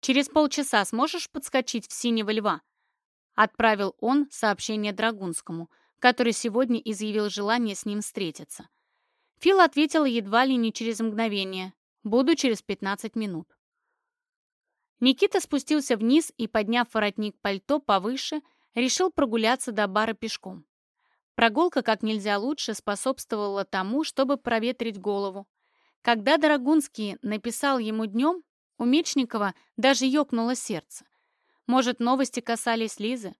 «Через полчаса сможешь подскочить в синего льва?» Отправил он сообщение Драгунскому, который сегодня изъявил желание с ним встретиться. Фил ответил едва ли не через мгновение. «Буду через 15 минут». Никита спустился вниз и, подняв воротник пальто повыше, решил прогуляться до бара пешком. Прогулка как нельзя лучше способствовала тому, чтобы проветрить голову. Когда Дорогунский написал ему днем, у Мечникова даже ёкнуло сердце. Может, новости касались Лизы?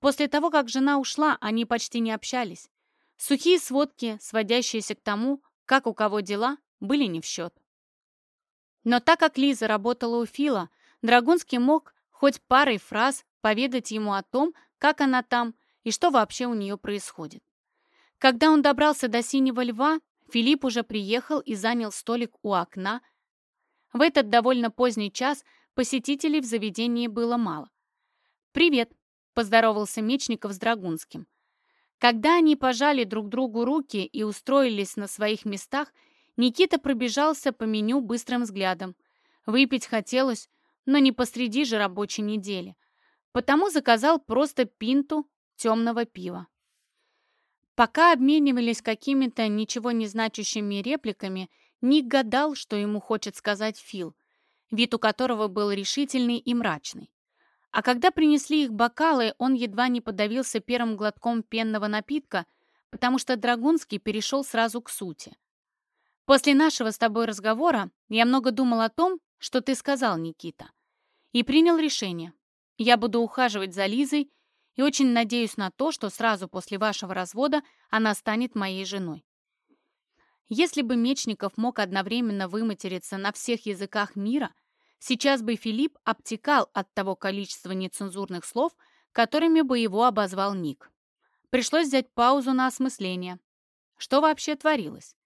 После того, как жена ушла, они почти не общались. Сухие сводки, сводящиеся к тому, как у кого дела, были не в счет. Но так как Лиза работала у Фила, Драгунский мог хоть парой фраз поведать ему о том, как она там и что вообще у нее происходит. Когда он добрался до Синего Льва, Филипп уже приехал и занял столик у окна. В этот довольно поздний час посетителей в заведении было мало. «Привет», — поздоровался Мечников с Драгунским. Когда они пожали друг другу руки и устроились на своих местах, Никита пробежался по меню быстрым взглядом. Выпить хотелось, но не посреди же рабочей недели. Потому заказал просто пинту темного пива. Пока обменивались какими-то ничего не значащими репликами, Ник гадал, что ему хочет сказать Фил, вид у которого был решительный и мрачный. А когда принесли их бокалы, он едва не подавился первым глотком пенного напитка, потому что Драгунский перешел сразу к сути. «После нашего с тобой разговора я много думал о том, что ты сказал, Никита и принял решение. Я буду ухаживать за Лизой и очень надеюсь на то, что сразу после вашего развода она станет моей женой. Если бы Мечников мог одновременно выматериться на всех языках мира, сейчас бы Филипп обтекал от того количества нецензурных слов, которыми бы его обозвал Ник. Пришлось взять паузу на осмысление. Что вообще творилось?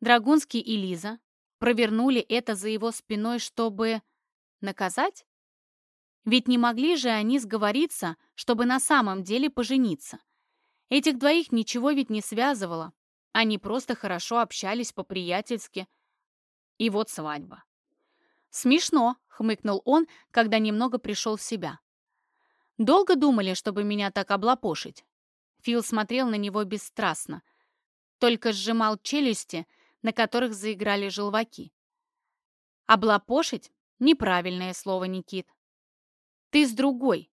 Драгунский и Лиза провернули это за его спиной, чтобы... наказать? Ведь не могли же они сговориться, чтобы на самом деле пожениться. Этих двоих ничего ведь не связывало. Они просто хорошо общались по-приятельски. И вот свадьба. «Смешно», — хмыкнул он, когда немного пришел в себя. «Долго думали, чтобы меня так облапошить?» Фил смотрел на него бесстрастно, только сжимал челюсти, на которых заиграли желваки. «Облапошить?» — неправильное слово, Никит. Ты с другой.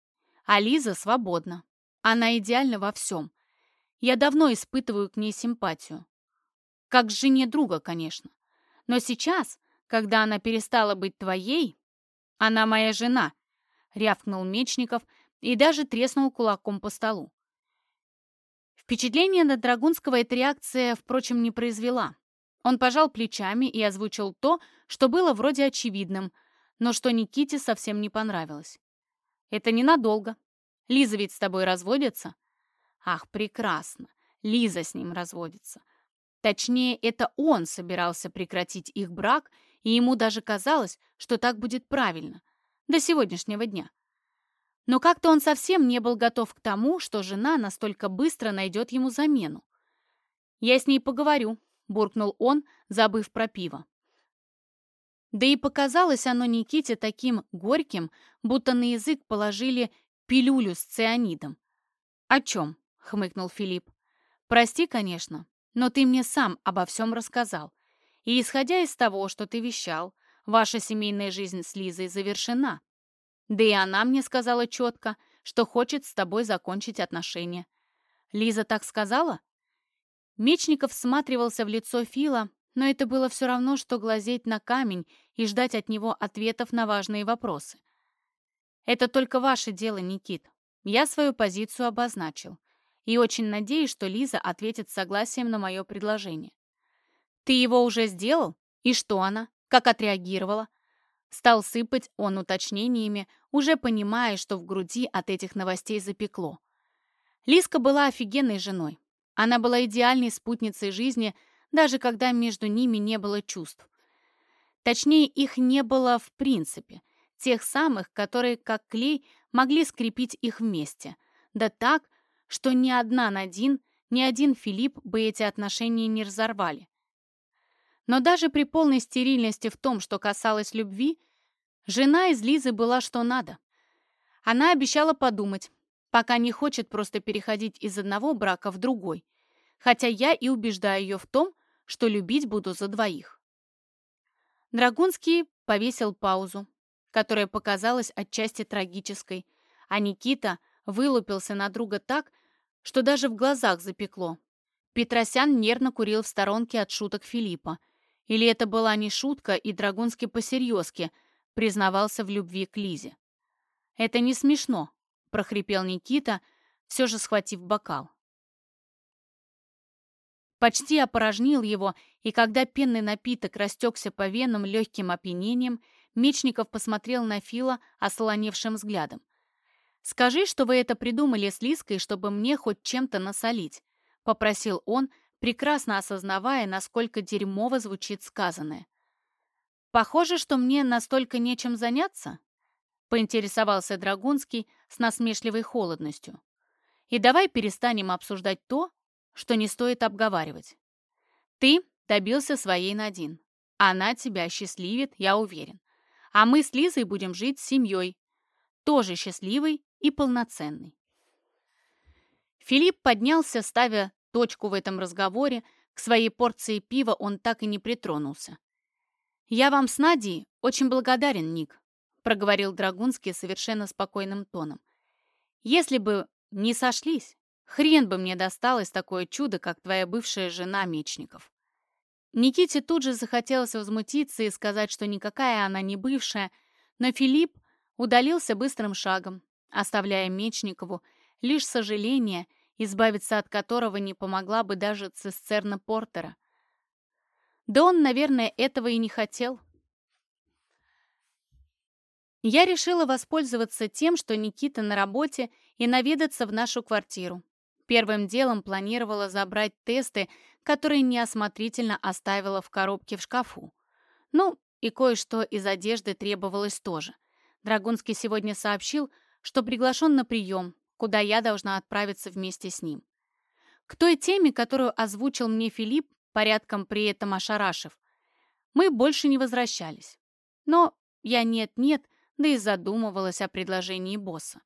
А Лиза свободна. Она идеальна во всем. Я давно испытываю к ней симпатию. Как к жене друга, конечно. Но сейчас, когда она перестала быть твоей, она моя жена, рявкнул Мечников и даже треснул кулаком по столу. Впечатление на Драгунского эта реакция, впрочем, не произвела. Он пожал плечами и озвучил то, что было вроде очевидным, но что Никите совсем не понравилось. Это ненадолго. Лиза ведь с тобой разводится? Ах, прекрасно. Лиза с ним разводится. Точнее, это он собирался прекратить их брак, и ему даже казалось, что так будет правильно. До сегодняшнего дня. Но как-то он совсем не был готов к тому, что жена настолько быстро найдет ему замену. «Я с ней поговорю», — буркнул он, забыв про пиво. Да и показалось оно Никите таким горьким, будто на язык положили пилюлю с цианидом. «О чем?» — хмыкнул Филипп. «Прости, конечно, но ты мне сам обо всем рассказал. И исходя из того, что ты вещал, ваша семейная жизнь с Лизой завершена. Да и она мне сказала четко, что хочет с тобой закончить отношения. Лиза так сказала?» Мечников всматривался в лицо Фила, но это было все равно, что глазеть на камень и ждать от него ответов на важные вопросы. «Это только ваше дело, Никит. Я свою позицию обозначил. И очень надеюсь, что Лиза ответит согласием на мое предложение». «Ты его уже сделал? И что она? Как отреагировала?» Стал сыпать он уточнениями, уже понимая, что в груди от этих новостей запекло. Лиска была офигенной женой. Она была идеальной спутницей жизни – даже когда между ними не было чувств. Точнее, их не было в принципе, тех самых, которые, как клей, могли скрепить их вместе. Да так, что ни одна Надин, ни один Филипп бы эти отношения не разорвали. Но даже при полной стерильности в том, что касалось любви, Жена из Лизы была что надо. Она обещала подумать, пока не хочет просто переходить из одного брака в другой, хотя я и убеждаю ее в том, что любить буду за двоих. Драгунский повесил паузу, которая показалась отчасти трагической, а Никита вылупился на друга так, что даже в глазах запекло. Петросян нервно курил в сторонке от шуток Филиппа. Или это была не шутка, и Драгунский посерьезки признавался в любви к Лизе. «Это не смешно», — прохрипел Никита, все же схватив бокал. Почти опорожнил его, и когда пенный напиток растекся по венам легким опьянением, Мечников посмотрел на Фила ослоневшим взглядом. «Скажи, что вы это придумали с Лиской, чтобы мне хоть чем-то насолить», — попросил он, прекрасно осознавая, насколько дерьмово звучит сказанное. «Похоже, что мне настолько нечем заняться?» — поинтересовался Драгунский с насмешливой холодностью. «И давай перестанем обсуждать то, что не стоит обговаривать. Ты добился своей Надин. Она тебя счастливит, я уверен. А мы с Лизой будем жить семьей, тоже счастливой и полноценной. Филипп поднялся, ставя точку в этом разговоре, к своей порции пива он так и не притронулся. «Я вам с Надей очень благодарен, Ник», — проговорил Драгунский совершенно спокойным тоном. «Если бы не сошлись, Хрен бы мне досталось такое чудо, как твоя бывшая жена Мечников. Никите тут же захотелось возмутиться и сказать, что никакая она не бывшая, но Филипп удалился быстрым шагом, оставляя Мечникову лишь сожаление, избавиться от которого не помогла бы даже цистерна Портера. Да он, наверное, этого и не хотел. Я решила воспользоваться тем, что Никита на работе, и наведаться в нашу квартиру. Первым делом планировала забрать тесты, которые неосмотрительно оставила в коробке в шкафу. Ну, и кое-что из одежды требовалось тоже. Драгунский сегодня сообщил, что приглашен на прием, куда я должна отправиться вместе с ним. К той теме, которую озвучил мне Филипп, порядком при этом ошарашив, мы больше не возвращались. Но я нет-нет, да и задумывалась о предложении босса.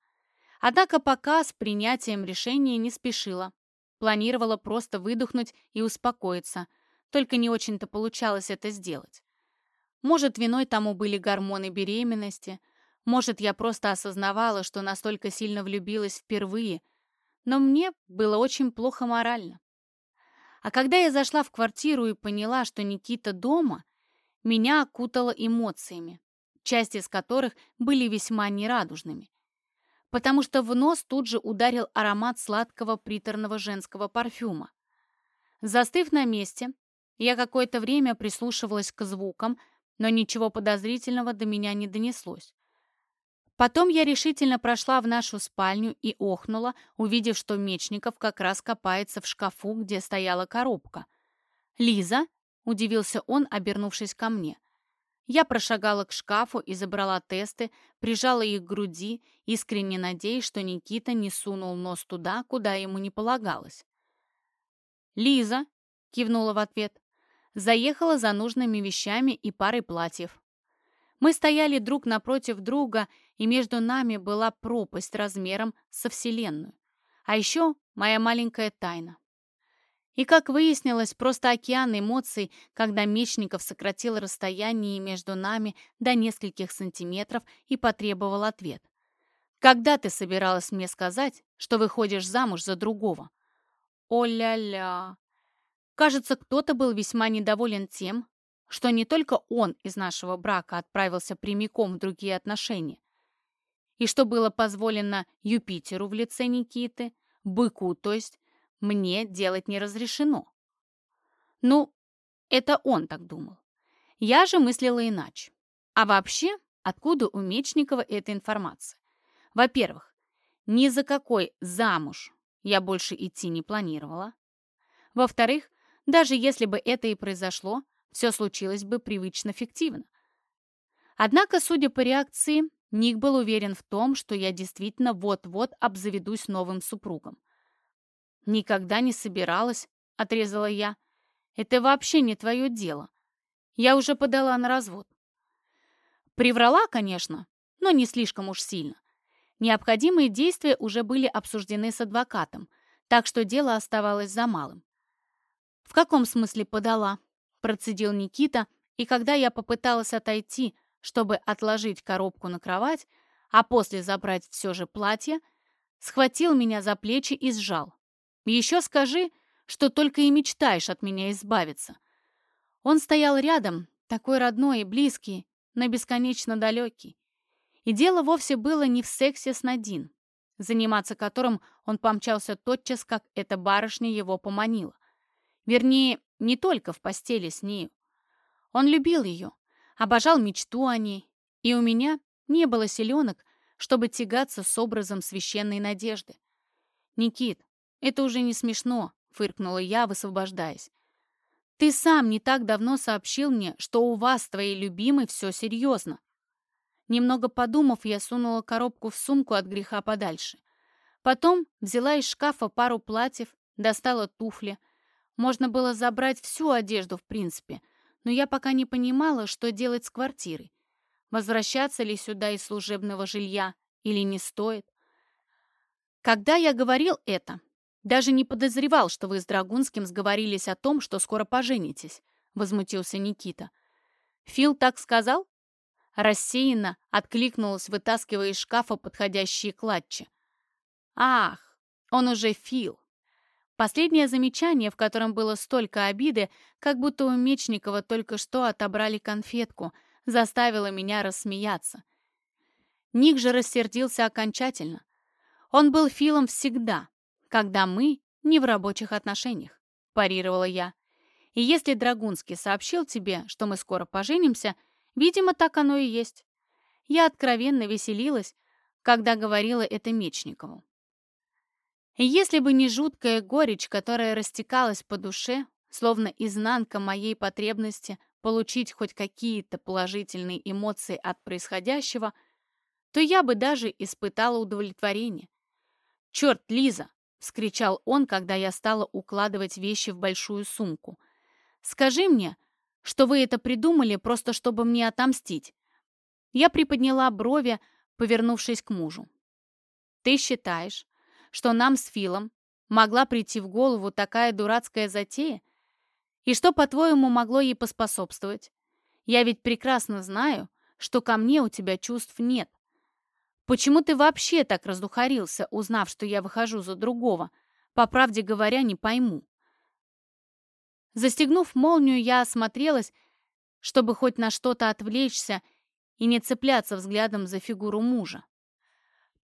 Однако пока с принятием решения не спешила. Планировала просто выдохнуть и успокоиться, только не очень-то получалось это сделать. Может, виной тому были гормоны беременности, может, я просто осознавала, что настолько сильно влюбилась впервые, но мне было очень плохо морально. А когда я зашла в квартиру и поняла, что Никита дома, меня окутало эмоциями, часть из которых были весьма нерадужными потому что в нос тут же ударил аромат сладкого приторного женского парфюма. Застыв на месте, я какое-то время прислушивалась к звукам, но ничего подозрительного до меня не донеслось. Потом я решительно прошла в нашу спальню и охнула, увидев, что Мечников как раз копается в шкафу, где стояла коробка. «Лиза?» — удивился он, обернувшись ко мне. Я прошагала к шкафу и забрала тесты, прижала их к груди, искренне надеясь, что Никита не сунул нос туда, куда ему не полагалось. «Лиза!» — кивнула в ответ. Заехала за нужными вещами и парой платьев. Мы стояли друг напротив друга, и между нами была пропасть размером со Вселенную. А еще моя маленькая тайна. И, как выяснилось, просто океан эмоций, когда Мечников сократил расстояние между нами до нескольких сантиметров и потребовал ответ. «Когда ты собиралась мне сказать, что выходишь замуж за другого?» «О-ля-ля!» Кажется, кто-то был весьма недоволен тем, что не только он из нашего брака отправился прямиком в другие отношения, и что было позволено Юпитеру в лице Никиты, быку, то есть, мне делать не разрешено. Ну, это он так думал. Я же мыслила иначе. А вообще, откуда у Мечникова эта информация? Во-первых, ни за какой замуж я больше идти не планировала. Во-вторых, даже если бы это и произошло, все случилось бы привычно фиктивно. Однако, судя по реакции, Ник был уверен в том, что я действительно вот-вот обзаведусь новым супругом. «Никогда не собиралась», — отрезала я. «Это вообще не твое дело. Я уже подала на развод». Приврала, конечно, но не слишком уж сильно. Необходимые действия уже были обсуждены с адвокатом, так что дело оставалось за малым. «В каком смысле подала?» – процедил Никита, и когда я попыталась отойти, чтобы отложить коробку на кровать, а после забрать все же платье, схватил меня за плечи и сжал. «Еще скажи, что только и мечтаешь от меня избавиться». Он стоял рядом, такой родной и близкий, но бесконечно далекий. И дело вовсе было не в сексе с Надин, заниматься которым он помчался тотчас, как эта барышня его поманила. Вернее, не только в постели с нею. Он любил ее, обожал мечту о ней, и у меня не было селенок, чтобы тягаться с образом священной надежды. «Никит, это уже не смешно», — фыркнула я, высвобождаясь. «Ты сам не так давно сообщил мне, что у вас, твоей любимой, все серьезно. Немного подумав, я сунула коробку в сумку от греха подальше. Потом взяла из шкафа пару платьев, достала туфли. Можно было забрать всю одежду, в принципе, но я пока не понимала, что делать с квартирой. Возвращаться ли сюда из служебного жилья или не стоит? Когда я говорил это, даже не подозревал, что вы с Драгунским сговорились о том, что скоро поженитесь, возмутился Никита. Фил так сказал? Рассеянно откликнулась, вытаскивая из шкафа подходящие клатчи. «Ах, он уже Фил!» Последнее замечание, в котором было столько обиды, как будто у Мечникова только что отобрали конфетку, заставило меня рассмеяться. Ник же рассердился окончательно. Он был Филом всегда, когда мы не в рабочих отношениях, парировала я. И если Драгунский сообщил тебе, что мы скоро поженимся, Видимо, так оно и есть. Я откровенно веселилась, когда говорила это Мечникову. Если бы не жуткая горечь, которая растекалась по душе, словно изнанка моей потребности получить хоть какие-то положительные эмоции от происходящего, то я бы даже испытала удовлетворение. «Черт, Лиза!» — вскричал он, когда я стала укладывать вещи в большую сумку. «Скажи мне, что вы это придумали просто, чтобы мне отомстить. Я приподняла брови, повернувшись к мужу. Ты считаешь, что нам с Филом могла прийти в голову такая дурацкая затея? И что, по-твоему, могло ей поспособствовать? Я ведь прекрасно знаю, что ко мне у тебя чувств нет. Почему ты вообще так раздухарился, узнав, что я выхожу за другого? По правде говоря, не пойму. Застегнув молнию, я осмотрелась, чтобы хоть на что-то отвлечься и не цепляться взглядом за фигуру мужа.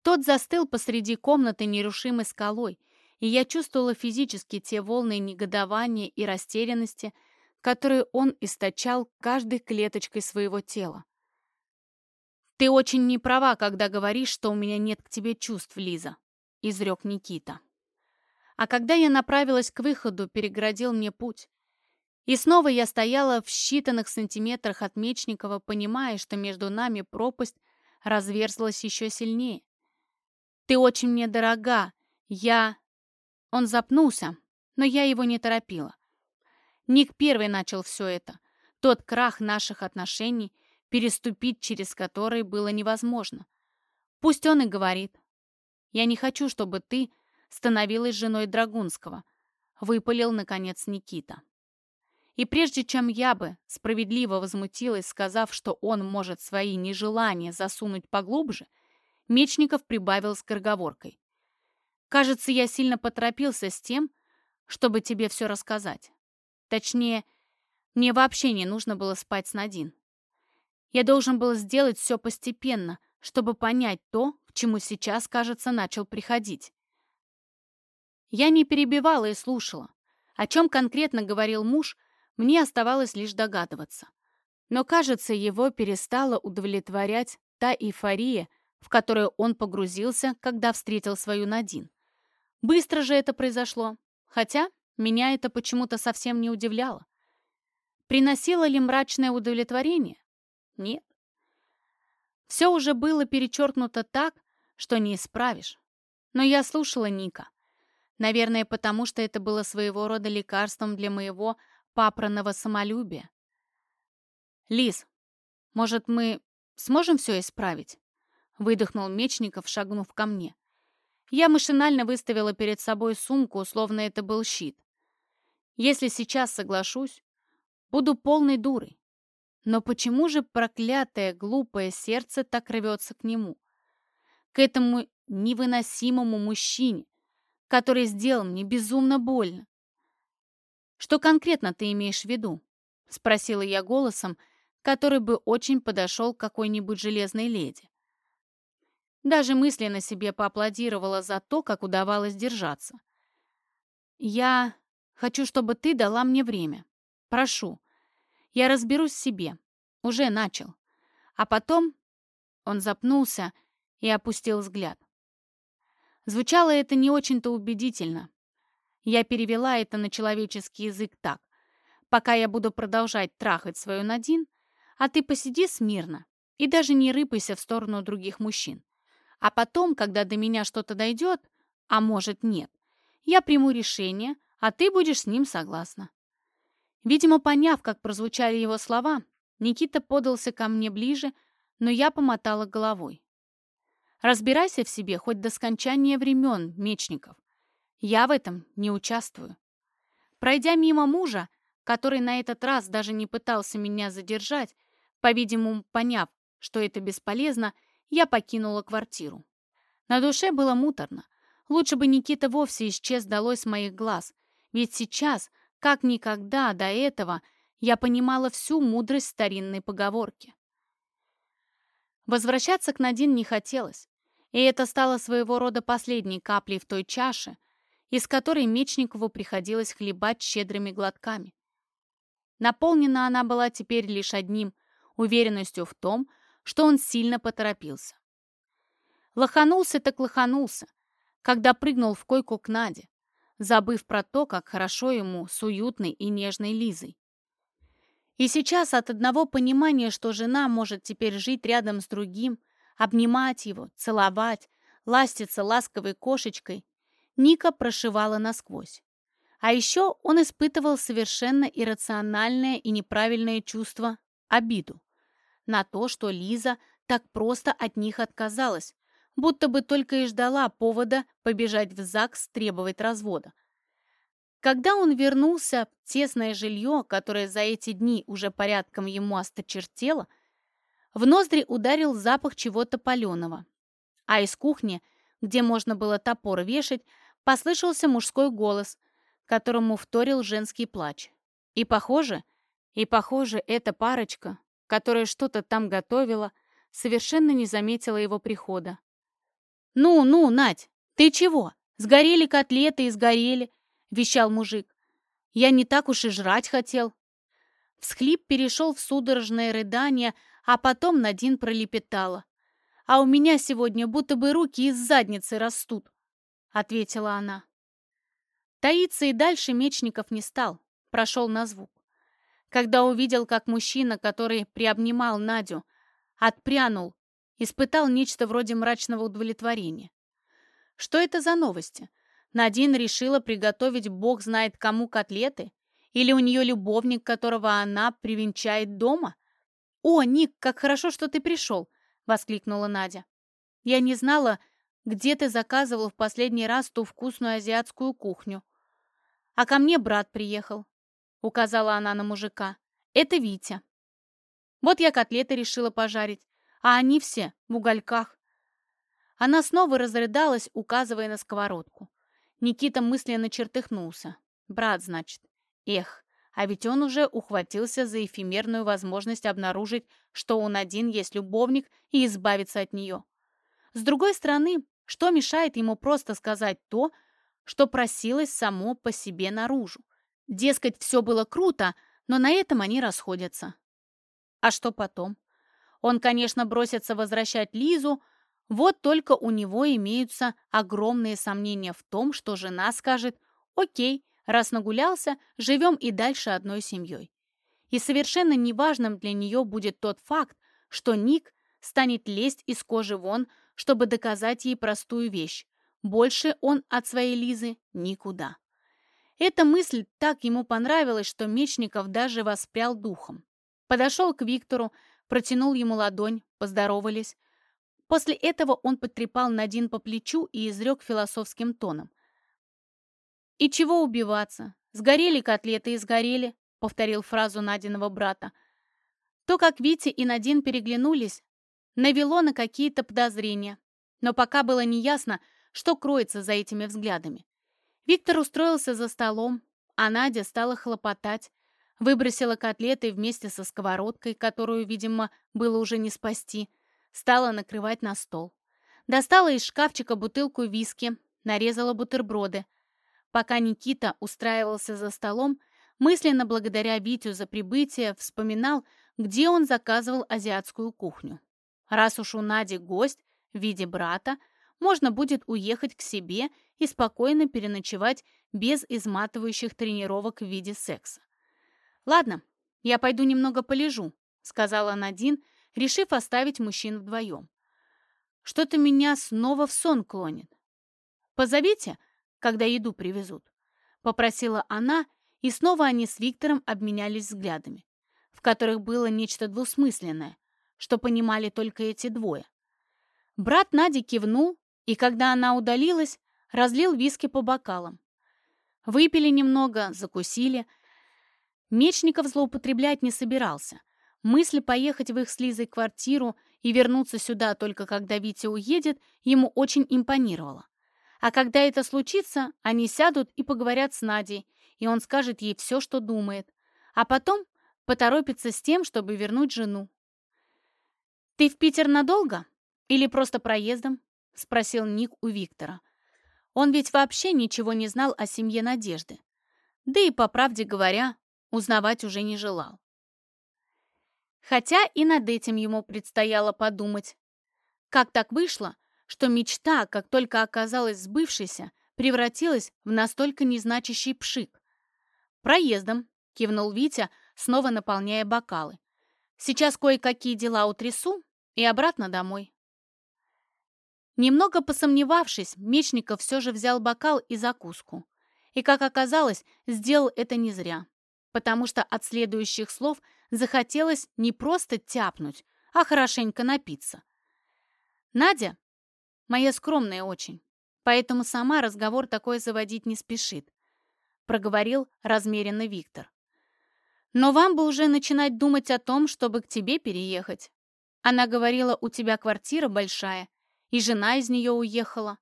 Тот застыл посреди комнаты нерушимой скалой, и я чувствовала физически те волны негодования и растерянности, которые он источал каждой клеточкой своего тела. «Ты очень не права, когда говоришь, что у меня нет к тебе чувств, Лиза», — изрек Никита. А когда я направилась к выходу, переградил мне путь. И снова я стояла в считанных сантиметрах от Мечникова, понимая, что между нами пропасть разверзлась еще сильнее. «Ты очень мне дорога. Я...» Он запнулся, но я его не торопила. Ник первый начал все это. Тот крах наших отношений, переступить через который было невозможно. Пусть он и говорит. «Я не хочу, чтобы ты становилась женой Драгунского», — выпалил, наконец, Никита. И прежде чем я бы справедливо возмутилась, сказав, что он может свои нежелания засунуть поглубже, Мечников прибавил скороговоркой. «Кажется, я сильно поторопился с тем, чтобы тебе все рассказать. Точнее, мне вообще не нужно было спать с Надин. Я должен был сделать все постепенно, чтобы понять то, к чему сейчас, кажется, начал приходить. Я не перебивала и слушала. О чем конкретно говорил муж – мне оставалось лишь догадываться. Но, кажется, его перестала удовлетворять та эйфория, в которую он погрузился, когда встретил свою Надин. Быстро же это произошло, хотя меня это почему-то совсем не удивляло. Приносило ли мрачное удовлетворение? Нет. Все уже было перечеркнуто так, что не исправишь. Но я слушала Ника. Наверное, потому что это было своего рода лекарством для моего папраного самолюбия. «Лис, может, мы сможем все исправить?» Выдохнул Мечников, шагнув ко мне. Я машинально выставила перед собой сумку, словно это был щит. Если сейчас соглашусь, буду полной дурой. Но почему же проклятое, глупое сердце так рвется к нему? К этому невыносимому мужчине, который сделал мне безумно больно. «Что конкретно ты имеешь в виду?» — спросила я голосом, который бы очень подошел к какой-нибудь железной леди. Даже мысленно себе поаплодировала за то, как удавалось держаться. «Я хочу, чтобы ты дала мне время. Прошу. Я разберусь в себе. Уже начал. А потом...» Он запнулся и опустил взгляд. Звучало это не очень-то убедительно. Я перевела это на человеческий язык так. Пока я буду продолжать трахать свою Надин, а ты посиди смирно и даже не рыпайся в сторону других мужчин. А потом, когда до меня что-то дойдет, а может нет, я приму решение, а ты будешь с ним согласна. Видимо, поняв, как прозвучали его слова, Никита подался ко мне ближе, но я помотала головой. Разбирайся в себе хоть до скончания времен, Мечников. Я в этом не участвую. Пройдя мимо мужа, который на этот раз даже не пытался меня задержать, по-видимому, поняв, что это бесполезно, я покинула квартиру. На душе было муторно. Лучше бы Никита вовсе исчез долой с моих глаз, ведь сейчас, как никогда до этого, я понимала всю мудрость старинной поговорки. Возвращаться к Надин не хотелось, и это стало своего рода последней каплей в той чаше, из которой Мечникову приходилось хлебать щедрыми глотками. Наполнена она была теперь лишь одним — уверенностью в том, что он сильно поторопился. Лоханулся так лоханулся, когда прыгнул в койку к Наде, забыв про то, как хорошо ему с уютной и нежной Лизой. И сейчас от одного понимания, что жена может теперь жить рядом с другим, обнимать его, целовать, ластиться ласковой кошечкой, Ника прошивала насквозь. А еще он испытывал совершенно иррациональное и неправильное чувство – обиду на то, что Лиза так просто от них отказалась, будто бы только и ждала повода побежать в ЗАГС требовать развода. Когда он вернулся в тесное жилье, которое за эти дни уже порядком ему осточертело, в ноздри ударил запах чего-то паленого. А из кухни, где можно было топор вешать, послышался мужской голос, которому вторил женский плач. И похоже, и похоже, эта парочка которая что-то там готовила, совершенно не заметила его прихода. «Ну, ну, Надь, ты чего? Сгорели котлеты и сгорели», — вещал мужик. «Я не так уж и жрать хотел». Всхлип перешел в судорожное рыдание, а потом Надин пролепетала. «А у меня сегодня будто бы руки из задницы растут», — ответила она. Таиться и дальше Мечников не стал, прошел на звук когда увидел, как мужчина, который приобнимал Надю, отпрянул, испытал нечто вроде мрачного удовлетворения. Что это за новости? Надин решила приготовить бог знает кому котлеты? Или у нее любовник, которого она привенчает дома? «О, Ник, как хорошо, что ты пришел!» — воскликнула Надя. «Я не знала, где ты заказывал в последний раз ту вкусную азиатскую кухню. А ко мне брат приехал. — указала она на мужика. «Это Витя. Вот я котлеты решила пожарить, а они все в угольках». Она снова разрыдалась, указывая на сковородку. Никита мысленно чертыхнулся. «Брат, значит. Эх, а ведь он уже ухватился за эфемерную возможность обнаружить, что он один есть любовник и избавиться от нее. С другой стороны, что мешает ему просто сказать то, что просилось само по себе наружу? Дескать, все было круто, но на этом они расходятся. А что потом? Он, конечно, бросится возвращать Лизу, вот только у него имеются огромные сомнения в том, что жена скажет «Окей, раз нагулялся, живем и дальше одной семьей». И совершенно неважным для нее будет тот факт, что Ник станет лезть из кожи вон, чтобы доказать ей простую вещь. Больше он от своей Лизы никуда. Эта мысль так ему понравилась, что Мечников даже воспрял духом. Подошел к Виктору, протянул ему ладонь, поздоровались. После этого он потрепал Надин по плечу и изрек философским тоном. «И чего убиваться? Сгорели котлеты и сгорели», — повторил фразу Надиного брата. То, как Витя и Надин переглянулись, навело на какие-то подозрения, но пока было неясно, что кроется за этими взглядами. Виктор устроился за столом, а Надя стала хлопотать, выбросила котлеты вместе со сковородкой, которую, видимо, было уже не спасти, стала накрывать на стол. Достала из шкафчика бутылку виски, нарезала бутерброды. Пока Никита устраивался за столом, мысленно благодаря Витю за прибытие, вспоминал, где он заказывал азиатскую кухню. Раз уж у Нади гость в виде брата, можно будет уехать к себе и спокойно переночевать без изматывающих тренировок в виде секса. «Ладно, я пойду немного полежу», — сказала Надин, решив оставить мужчин вдвоем. «Что-то меня снова в сон клонит. Позовите, когда еду привезут», — попросила она, и снова они с Виктором обменялись взглядами, в которых было нечто двусмысленное, что понимали только эти двое. Брат Нади кивнул, и когда она удалилась, разлил виски по бокалам. Выпили немного, закусили. Мечников злоупотреблять не собирался. Мысль поехать в их с Лизой квартиру и вернуться сюда только когда Витя уедет, ему очень импонировала. А когда это случится, они сядут и поговорят с Надей, и он скажет ей все, что думает. А потом поторопится с тем, чтобы вернуть жену. «Ты в Питер надолго? Или просто проездом?» — спросил Ник у Виктора. Он ведь вообще ничего не знал о семье Надежды. Да и, по правде говоря, узнавать уже не желал. Хотя и над этим ему предстояло подумать. Как так вышло, что мечта, как только оказалась сбывшейся, превратилась в настолько незначащий пшик? «Проездом», — кивнул Витя, снова наполняя бокалы. «Сейчас кое-какие дела утрясу и обратно домой». Немного посомневавшись, Мечников все же взял бокал и закуску. И, как оказалось, сделал это не зря, потому что от следующих слов захотелось не просто тяпнуть, а хорошенько напиться. Надя моя скромная очень, поэтому сама разговор такой заводить не спешит, проговорил размеренно Виктор. Но вам бы уже начинать думать о том, чтобы к тебе переехать. Она говорила, у тебя квартира большая, и жена из нее уехала.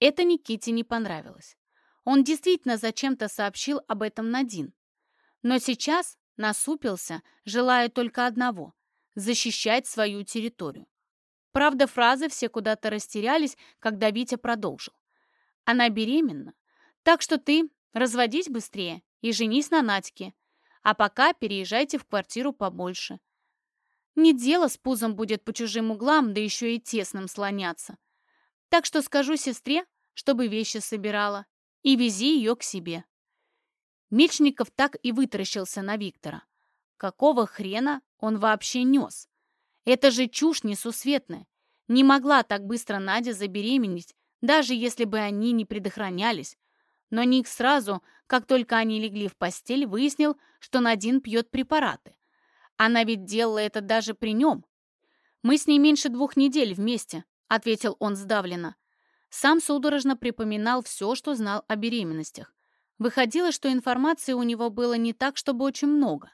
Это Никите не понравилось. Он действительно зачем-то сообщил об этом Надин. Но сейчас насупился, желая только одного — защищать свою территорию. Правда, фразы все куда-то растерялись, когда Витя продолжил. Она беременна, так что ты разводись быстрее и женись на Надьке, а пока переезжайте в квартиру побольше. Не дело с пузом будет по чужим углам, да еще и тесным слоняться. Так что скажу сестре, чтобы вещи собирала, и вези ее к себе. Мечников так и вытаращился на Виктора. Какого хрена он вообще нес? Это же чушь несусветная. Не могла так быстро Надя забеременеть, даже если бы они не предохранялись. Но Ник сразу, как только они легли в постель, выяснил, что Надин пьет препараты. Она ведь делала это даже при нем. Мы с ней меньше двух недель вместе, ответил он сдавленно. Сам судорожно припоминал все, что знал о беременностях. Выходило, что информации у него было не так, чтобы очень много.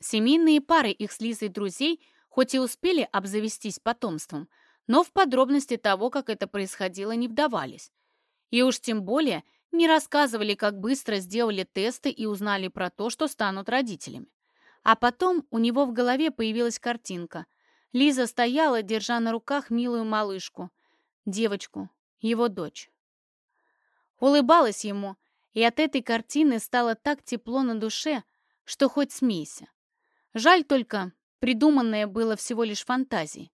Семейные пары их с Лизой друзей хоть и успели обзавестись потомством, но в подробности того, как это происходило, не вдавались. И уж тем более не рассказывали, как быстро сделали тесты и узнали про то, что станут родителями. А потом у него в голове появилась картинка. Лиза стояла, держа на руках милую малышку, девочку, его дочь. Улыбалась ему, и от этой картины стало так тепло на душе, что хоть смейся. Жаль только, придуманное было всего лишь фантазией.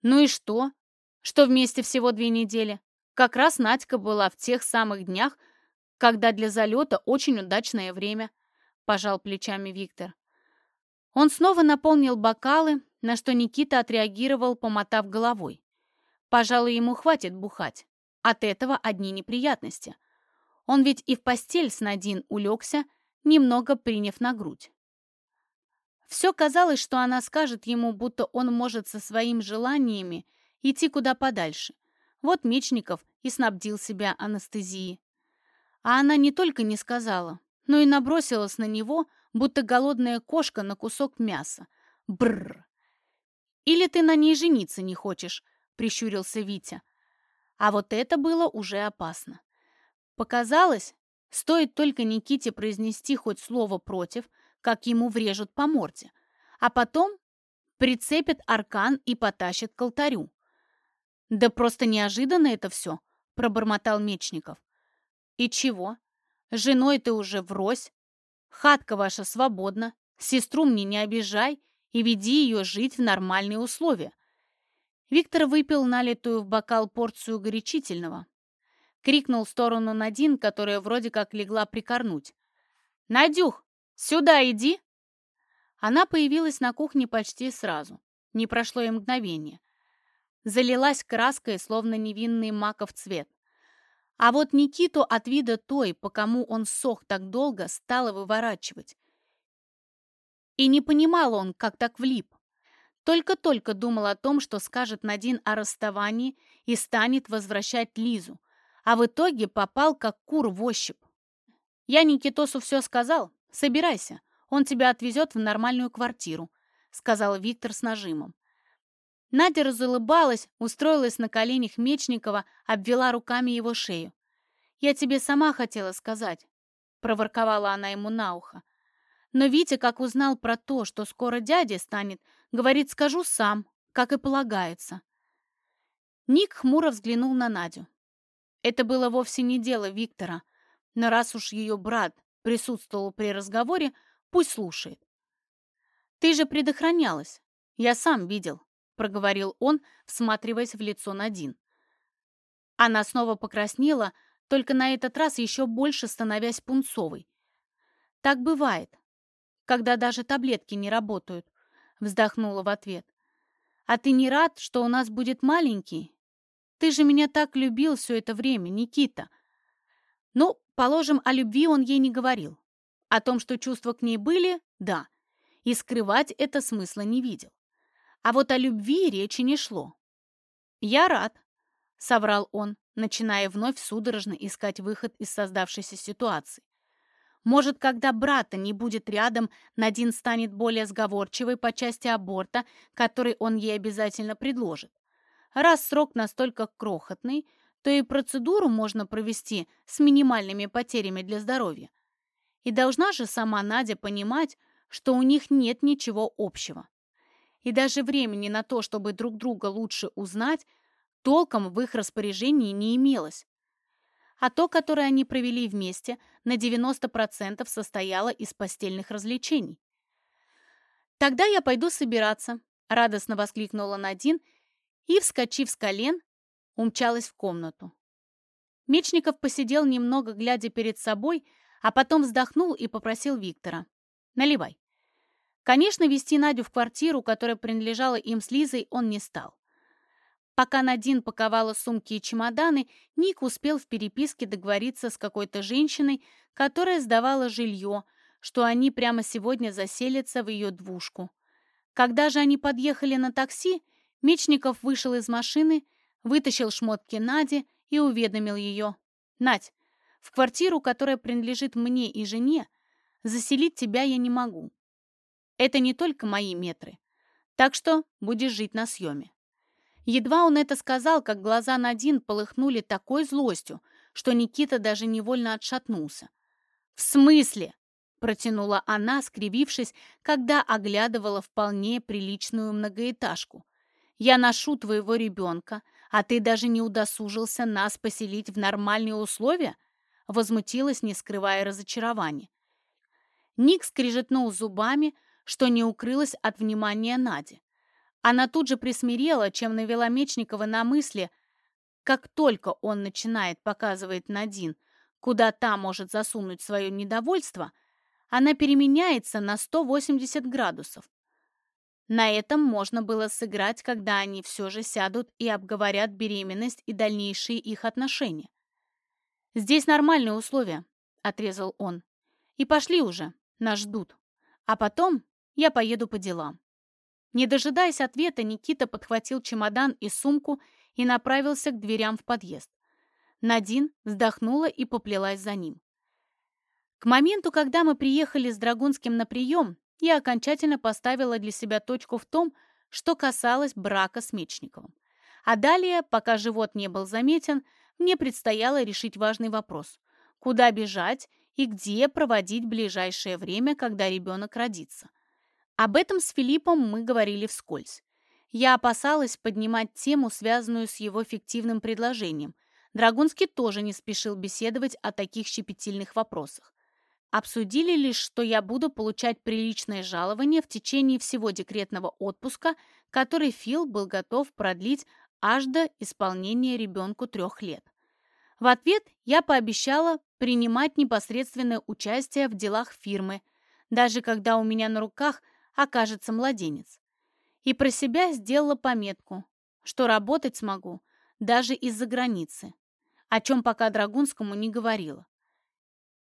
Ну и что? Что вместе всего две недели? Как раз Надька была в тех самых днях, когда для залета очень удачное время, пожал плечами Виктор. Он снова наполнил бокалы, на что Никита отреагировал, помотав головой. Пожалуй, ему хватит бухать. От этого одни неприятности. Он ведь и в постель с Надин улегся, немного приняв на грудь. Все казалось, что она скажет ему, будто он может со своими желаниями идти куда подальше. Вот Мечников и снабдил себя анестезией. А она не только не сказала, но и набросилась на него, будто голодная кошка на кусок мяса. Бррр! «Или ты на ней жениться не хочешь?» — прищурился Витя. А вот это было уже опасно. Показалось, стоит только Никите произнести хоть слово против, как ему врежут по морде, а потом прицепят аркан и потащат к алтарю. «Да просто неожиданно это все», — пробормотал Мечников. «И чего? Женой ты уже врозь. Хатка ваша свободна, сестру мне не обижай и веди ее жить в нормальные условия». Виктор выпил налитую в бокал порцию горячительного. Крикнул в сторону Надин, которая вроде как легла прикорнуть. «Надюх, «Сюда иди!» Она появилась на кухне почти сразу. Не прошло и мгновение. Залилась краской, словно невинный маков цвет. А вот Никиту от вида той, по кому он сох так долго, стало выворачивать. И не понимал он, как так влип. Только-только думал о том, что скажет Надин о расставании и станет возвращать Лизу, а в итоге попал как кур в ощупь. Я Никитосу все сказал, «Собирайся, он тебя отвезет в нормальную квартиру», — сказал Виктор с нажимом. Надя разулыбалась, устроилась на коленях Мечникова, обвела руками его шею. «Я тебе сама хотела сказать», — проворковала она ему на ухо. Но Витя, как узнал про то, что скоро дядя станет, говорит, скажу сам, как и полагается. Ник хмуро взглянул на Надю. Это было вовсе не дело Виктора, но раз уж ее брат присутствовал при разговоре, пусть слушает. «Ты же предохранялась. Я сам видел», — проговорил он, всматриваясь в лицо Надин. Она снова покраснела, только на этот раз еще больше становясь пунцовой. «Так бывает, когда даже таблетки не работают», — вздохнула в ответ. «А ты не рад, что у нас будет маленький? Ты же меня так любил все это время, Никита». «Ну, Положим, о любви он ей не говорил. О том, что чувства к ней были, да. И скрывать это смысла не видел. А вот о любви речи не шло. «Я рад», — соврал он, начиная вновь судорожно искать выход из создавшейся ситуации. Может, когда брата не будет рядом, Надин станет более сговорчивой по части аборта, который он ей обязательно предложит. Раз срок настолько крохотный, то и процедуру можно провести с минимальными потерями для здоровья. И должна же сама Надя понимать, что у них нет ничего общего. И даже времени на то, чтобы друг друга лучше узнать, толком в их распоряжении не имелось. А то, которое они провели вместе, на 90% состояло из постельных развлечений. «Тогда я пойду собираться», — радостно воскликнула Надин и, вскочив с колен, умчалась в комнату. Мечников посидел немного, глядя перед собой, а потом вздохнул и попросил Виктора. «Наливай». Конечно, вести Надю в квартиру, которая принадлежала им с Лизой, он не стал. Пока Надин паковала сумки и чемоданы, Ник успел в переписке договориться с какой-то женщиной, которая сдавала жилье, что они прямо сегодня заселятся в ее двушку. Когда же они подъехали на такси, Мечников вышел из машины, вытащил шмотки Нади и уведомил ее. «Надь, в квартиру, которая принадлежит мне и жене, заселить тебя я не могу. Это не только мои метры, так что будешь жить на съеме». Едва он это сказал, как глаза Надин полыхнули такой злостью, что Никита даже невольно отшатнулся. «В смысле?» — протянула она, скривившись, когда оглядывала вполне приличную многоэтажку. «Я ношу твоего ребенка, «А ты даже не удосужился нас поселить в нормальные условия?» Возмутилась, не скрывая разочарования. Ник скрижетнул зубами, что не укрылось от внимания Нади. Она тут же присмирела, чем навела Мечникова на мысли, как только он начинает показывать Надин, куда та может засунуть свое недовольство, она переменяется на 180 градусов. На этом можно было сыграть, когда они все же сядут и обговорят беременность и дальнейшие их отношения. «Здесь нормальные условия», — отрезал он. «И пошли уже, нас ждут. А потом Я поеду по делам». Не дожидаясь ответа, Никита подхватил чемодан и сумку и направился к дверям в подъезд. Надин вздохнула и поплелась за ним. К моменту, когда мы приехали с Драгунским на прием, я окончательно поставила для себя точку в том, что касалось брака с Мечниковым. А далее, пока живот не был заметен, мне предстояло решить важный вопрос. Куда бежать и где проводить ближайшее время, когда ребенок родится. Об этом с Филиппом мы говорили вскользь. Я опасалась поднимать тему, связанную с его фиктивным предложением. Драгунский тоже не спешил беседовать о таких щепетильных вопросах. Обсудили лишь, что я буду получать приличное жалование в течение всего декретного отпуска, который Фил был готов продлить аж до исполнения ребенку трех лет. В ответ я пообещала принимать непосредственное участие в делах фирмы, даже когда у меня на руках окажется младенец. И про себя сделала пометку, что работать смогу даже из-за границы, о чем пока Драгунскому не говорила.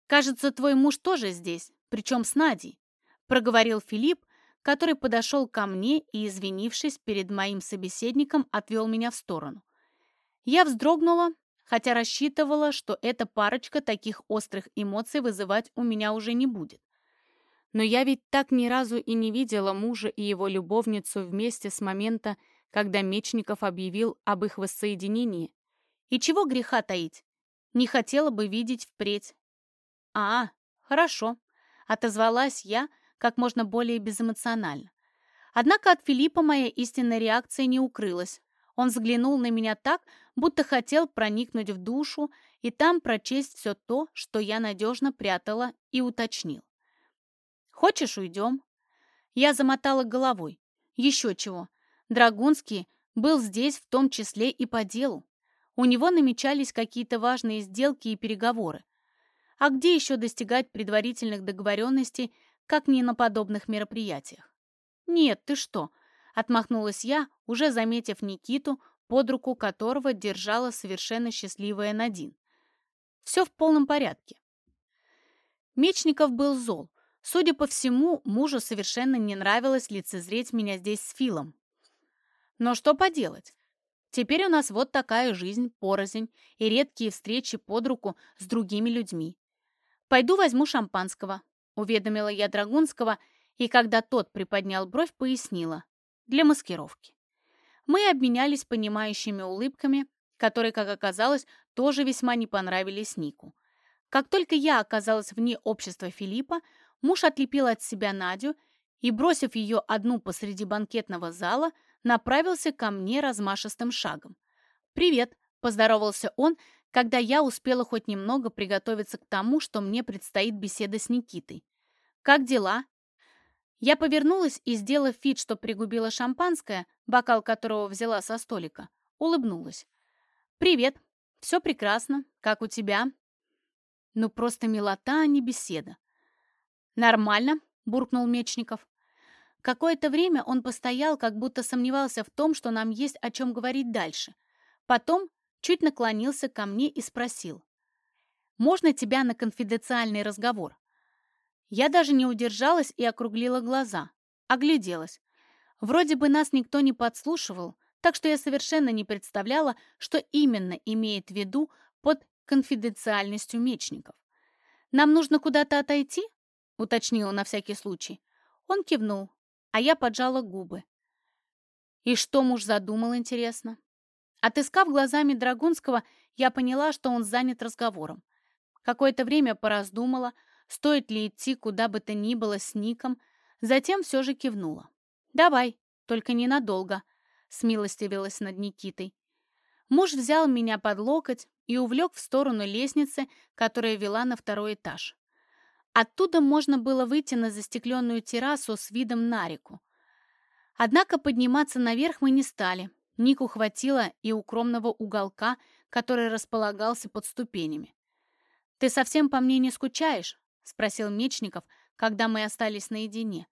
«Кажется, твой муж тоже здесь, причем с Надей», проговорил Филипп, который подошел ко мне и, извинившись перед моим собеседником, отвел меня в сторону. Я вздрогнула, хотя рассчитывала, что эта парочка таких острых эмоций вызывать у меня уже не будет. Но я ведь так ни разу и не видела мужа и его любовницу вместе с момента, когда Мечников объявил об их воссоединении. И чего греха таить? Не хотела бы видеть впредь. «А, хорошо», — отозвалась я как можно более безэмоционально. Однако от Филиппа моя истинная реакция не укрылась. Он взглянул на меня так, будто хотел проникнуть в душу и там прочесть все то, что я надежно прятала, и уточнил. «Хочешь, уйдем?» Я замотала головой. Еще чего. Драгунский был здесь в том числе и по делу. У него намечались какие-то важные сделки и переговоры. А где еще достигать предварительных договоренностей, как не на подобных мероприятиях? «Нет, ты что?» — отмахнулась я, уже заметив Никиту, под руку которого держала совершенно счастливая Надин. «Все в полном порядке». Мечников был зол. Судя по всему, мужу совершенно не нравилось лицезреть меня здесь с Филом. Но что поделать? Теперь у нас вот такая жизнь, порознь и редкие встречи под руку с другими людьми. «Пойду возьму шампанского», — уведомила я Драгунского, и когда тот приподнял бровь, пояснила. «Для маскировки». Мы обменялись понимающими улыбками, которые, как оказалось, тоже весьма не понравились Нику. Как только я оказалась вне общества Филиппа, муж отлепил от себя Надю и, бросив ее одну посреди банкетного зала, направился ко мне размашистым шагом. «Привет», — поздоровался он, когда я успела хоть немного приготовиться к тому, что мне предстоит беседа с Никитой. «Как дела?» Я повернулась и, сделав вид, что пригубила шампанское, бокал которого взяла со столика, улыбнулась. «Привет. Все прекрасно. Как у тебя?» Ну, просто милота, а не беседа. «Нормально», — буркнул Мечников. Какое-то время он постоял, как будто сомневался в том, что нам есть о чем говорить дальше. Потом чуть наклонился ко мне и спросил. «Можно тебя на конфиденциальный разговор?» Я даже не удержалась и округлила глаза. Огляделась. Вроде бы нас никто не подслушивал, так что я совершенно не представляла, что именно имеет в виду под конфиденциальностью мечников. «Нам нужно куда-то отойти?» — уточнила на всякий случай. Он кивнул, а я поджала губы. И что муж задумал, интересно? Отыскав глазами Драгунского, я поняла, что он занят разговором. Какое-то время пораздумала, стоит ли идти куда бы то ни было с Ником, затем все же кивнула. «Давай, только ненадолго», — смилостивилась над Никитой. Муж взял меня под локоть и увлек в сторону лестницы, которая вела на второй этаж. Оттуда можно было выйти на застекленную террасу с видом на реку. Однако подниматься наверх мы не стали, Нику хватило и укромного уголка, который располагался под ступенями. «Ты совсем по мне не скучаешь?» — спросил Мечников, когда мы остались наедине.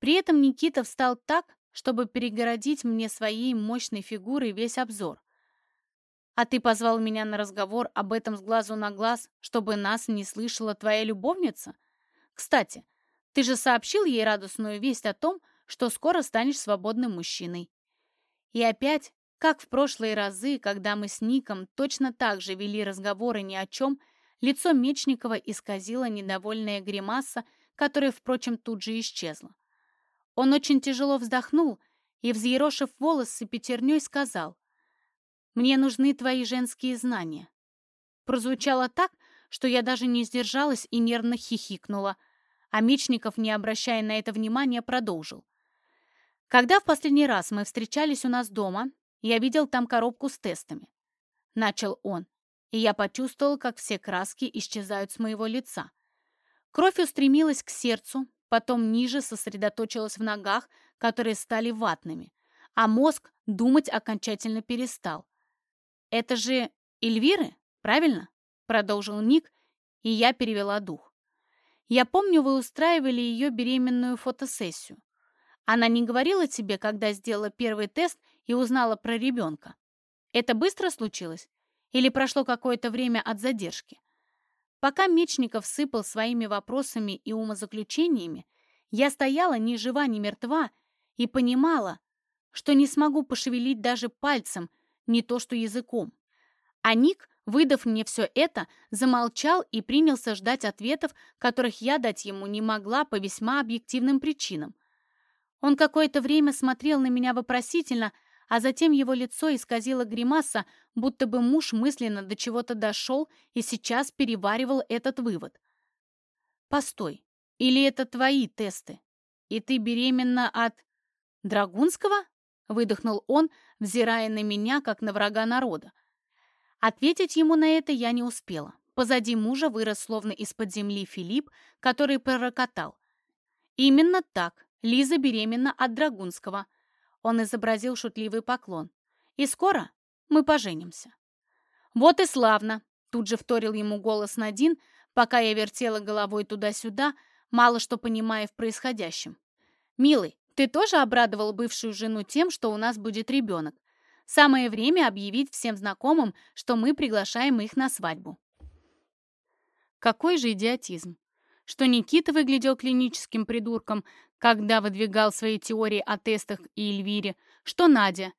При этом Никита встал так, чтобы перегородить мне своей мощной фигурой весь обзор. «А ты позвал меня на разговор об этом с глазу на глаз, чтобы нас не слышала твоя любовница? Кстати, Ты же сообщил ей радостную весть о том, что скоро станешь свободным мужчиной. И опять, как в прошлые разы, когда мы с Ником точно так же вели разговоры ни о чем, лицо Мечникова исказило недовольная гримаса, которая, впрочем, тут же исчезла. Он очень тяжело вздохнул и, взъерошив волосы пятерней, сказал, «Мне нужны твои женские знания». Прозвучало так, что я даже не сдержалась и нервно хихикнула, а Мечников, не обращая на это внимания, продолжил. Когда в последний раз мы встречались у нас дома, я видел там коробку с тестами. Начал он, и я почувствовал, как все краски исчезают с моего лица. Кровь устремилась к сердцу, потом ниже сосредоточилась в ногах, которые стали ватными, а мозг думать окончательно перестал. «Это же Эльвиры, правильно?» — продолжил Ник, и я перевела дух. «Я помню, вы устраивали ее беременную фотосессию. Она не говорила тебе, когда сделала первый тест и узнала про ребенка? Это быстро случилось? Или прошло какое-то время от задержки? Пока Мечников сыпал своими вопросами и умозаключениями, я стояла ни жива, ни мертва и понимала, что не смогу пошевелить даже пальцем, не то что языком. А Ник, выдав мне все это, замолчал и принялся ждать ответов, которых я дать ему не могла по весьма объективным причинам – он какое-то время смотрел на меня вопросительно, а затем его лицо исказило гримаса, будто бы муж мысленно до чего-то дошел и сейчас переваривал этот вывод. «Постой, или это твои тесты? И ты беременна от... Драгунского?» — выдохнул он, взирая на меня, как на врага народа. Ответить ему на это я не успела. Позади мужа вырос словно из-под земли Филипп, который пророкотал. «Именно так. Лиза беременна от Драгунского. Он изобразил шутливый поклон. И скоро мы поженимся. Вот и славно, тут же вторил ему голос Надин, пока я вертела головой туда-сюда, мало что понимая в происходящем. «Милый, ты тоже обрадовал бывшую жену тем, что у нас будет ребенок. Самое время объявить всем знакомым, что мы приглашаем их на свадьбу». Какой же идиотизм! Что Никита выглядел клиническим придурком, когда выдвигал свои теории о тестах и Эльвире, что Надя,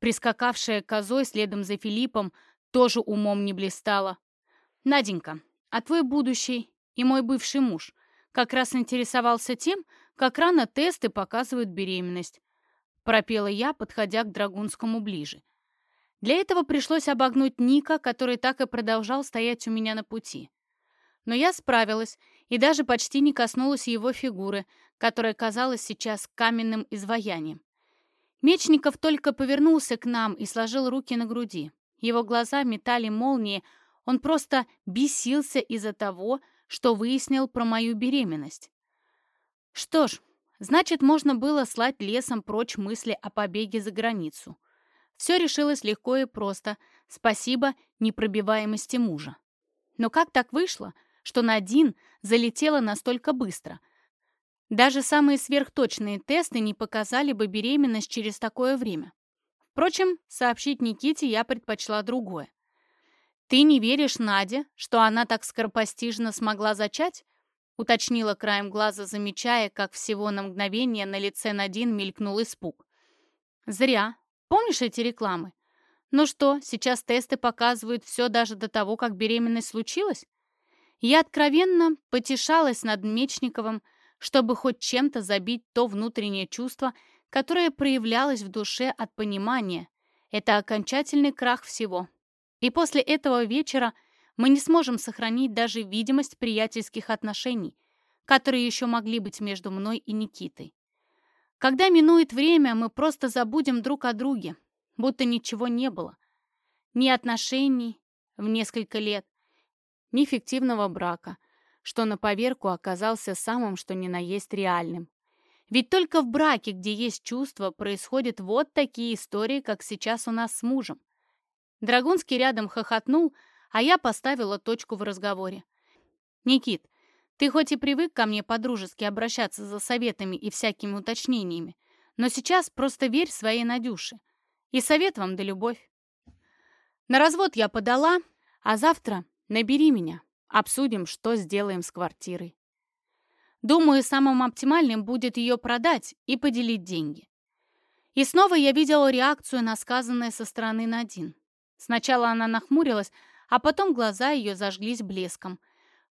прискакавшая козой следом за Филиппом, тоже умом не блистала. «Наденька, а твой будущий и мой бывший муж как раз интересовался тем, как рано тесты показывают беременность», пропела я, подходя к Драгунскому ближе. Для этого пришлось обогнуть Ника, который так и продолжал стоять у меня на пути. Но я справилась и даже почти не коснулась его фигуры, которая казалась сейчас каменным изваянием. Мечников только повернулся к нам и сложил руки на груди. Его глаза метали молнии, он просто бесился из-за того, что выяснил про мою беременность. Что ж, значит, можно было слать лесом прочь мысли о побеге за границу. Все решилось легко и просто, спасибо непробиваемости мужа. Но как так вышло, что Надин залетела настолько быстро — даже самые сверхточные тесты не показали бы беременность через такое время. Впрочем, сообщить Никите я предпочла другое. «Ты не веришь Наде, что она так скоропостижно смогла зачать?» Уточнила краем глаза, замечая, как всего на мгновение на лице Надин мелькнул испуг. «Зря. Помнишь эти рекламы? Ну что, сейчас тесты показывают все даже до того, как беременность случилась?» Я откровенно потешалась над Мечниковым, чтобы хоть чем-то забить то внутреннее чувство, которое проявлялось в душе от понимания. Это окончательный крах всего. И после этого вечера мы не сможем сохранить даже видимость приятельских отношений, которые еще могли быть между мной и Никитой. Когда минует время, мы просто забудем друг о друге, будто ничего не было. Ни отношений в несколько лет, ни фиктивного брака — что на поверку оказался самым что ни на есть реальным. Ведь только в браке, где есть чувства, происходят вот такие истории, как сейчас у нас с мужем. Драгунский рядом хохотнул, а я поставила точку в разговоре. «Никит, ты хоть и привык ко мне по-дружески обращаться за советами и всякими уточнениями, но сейчас просто верь своей Надюше. И совет вам да любовь. На развод я подала, а завтра набери меня». Обсудим, что сделаем с квартирой. Думаю, самым оптимальным будет ее продать и поделить деньги. И снова я видела реакцию на сказанное со стороны Надин. Сначала она нахмурилась, а потом глаза ее зажглись блеском.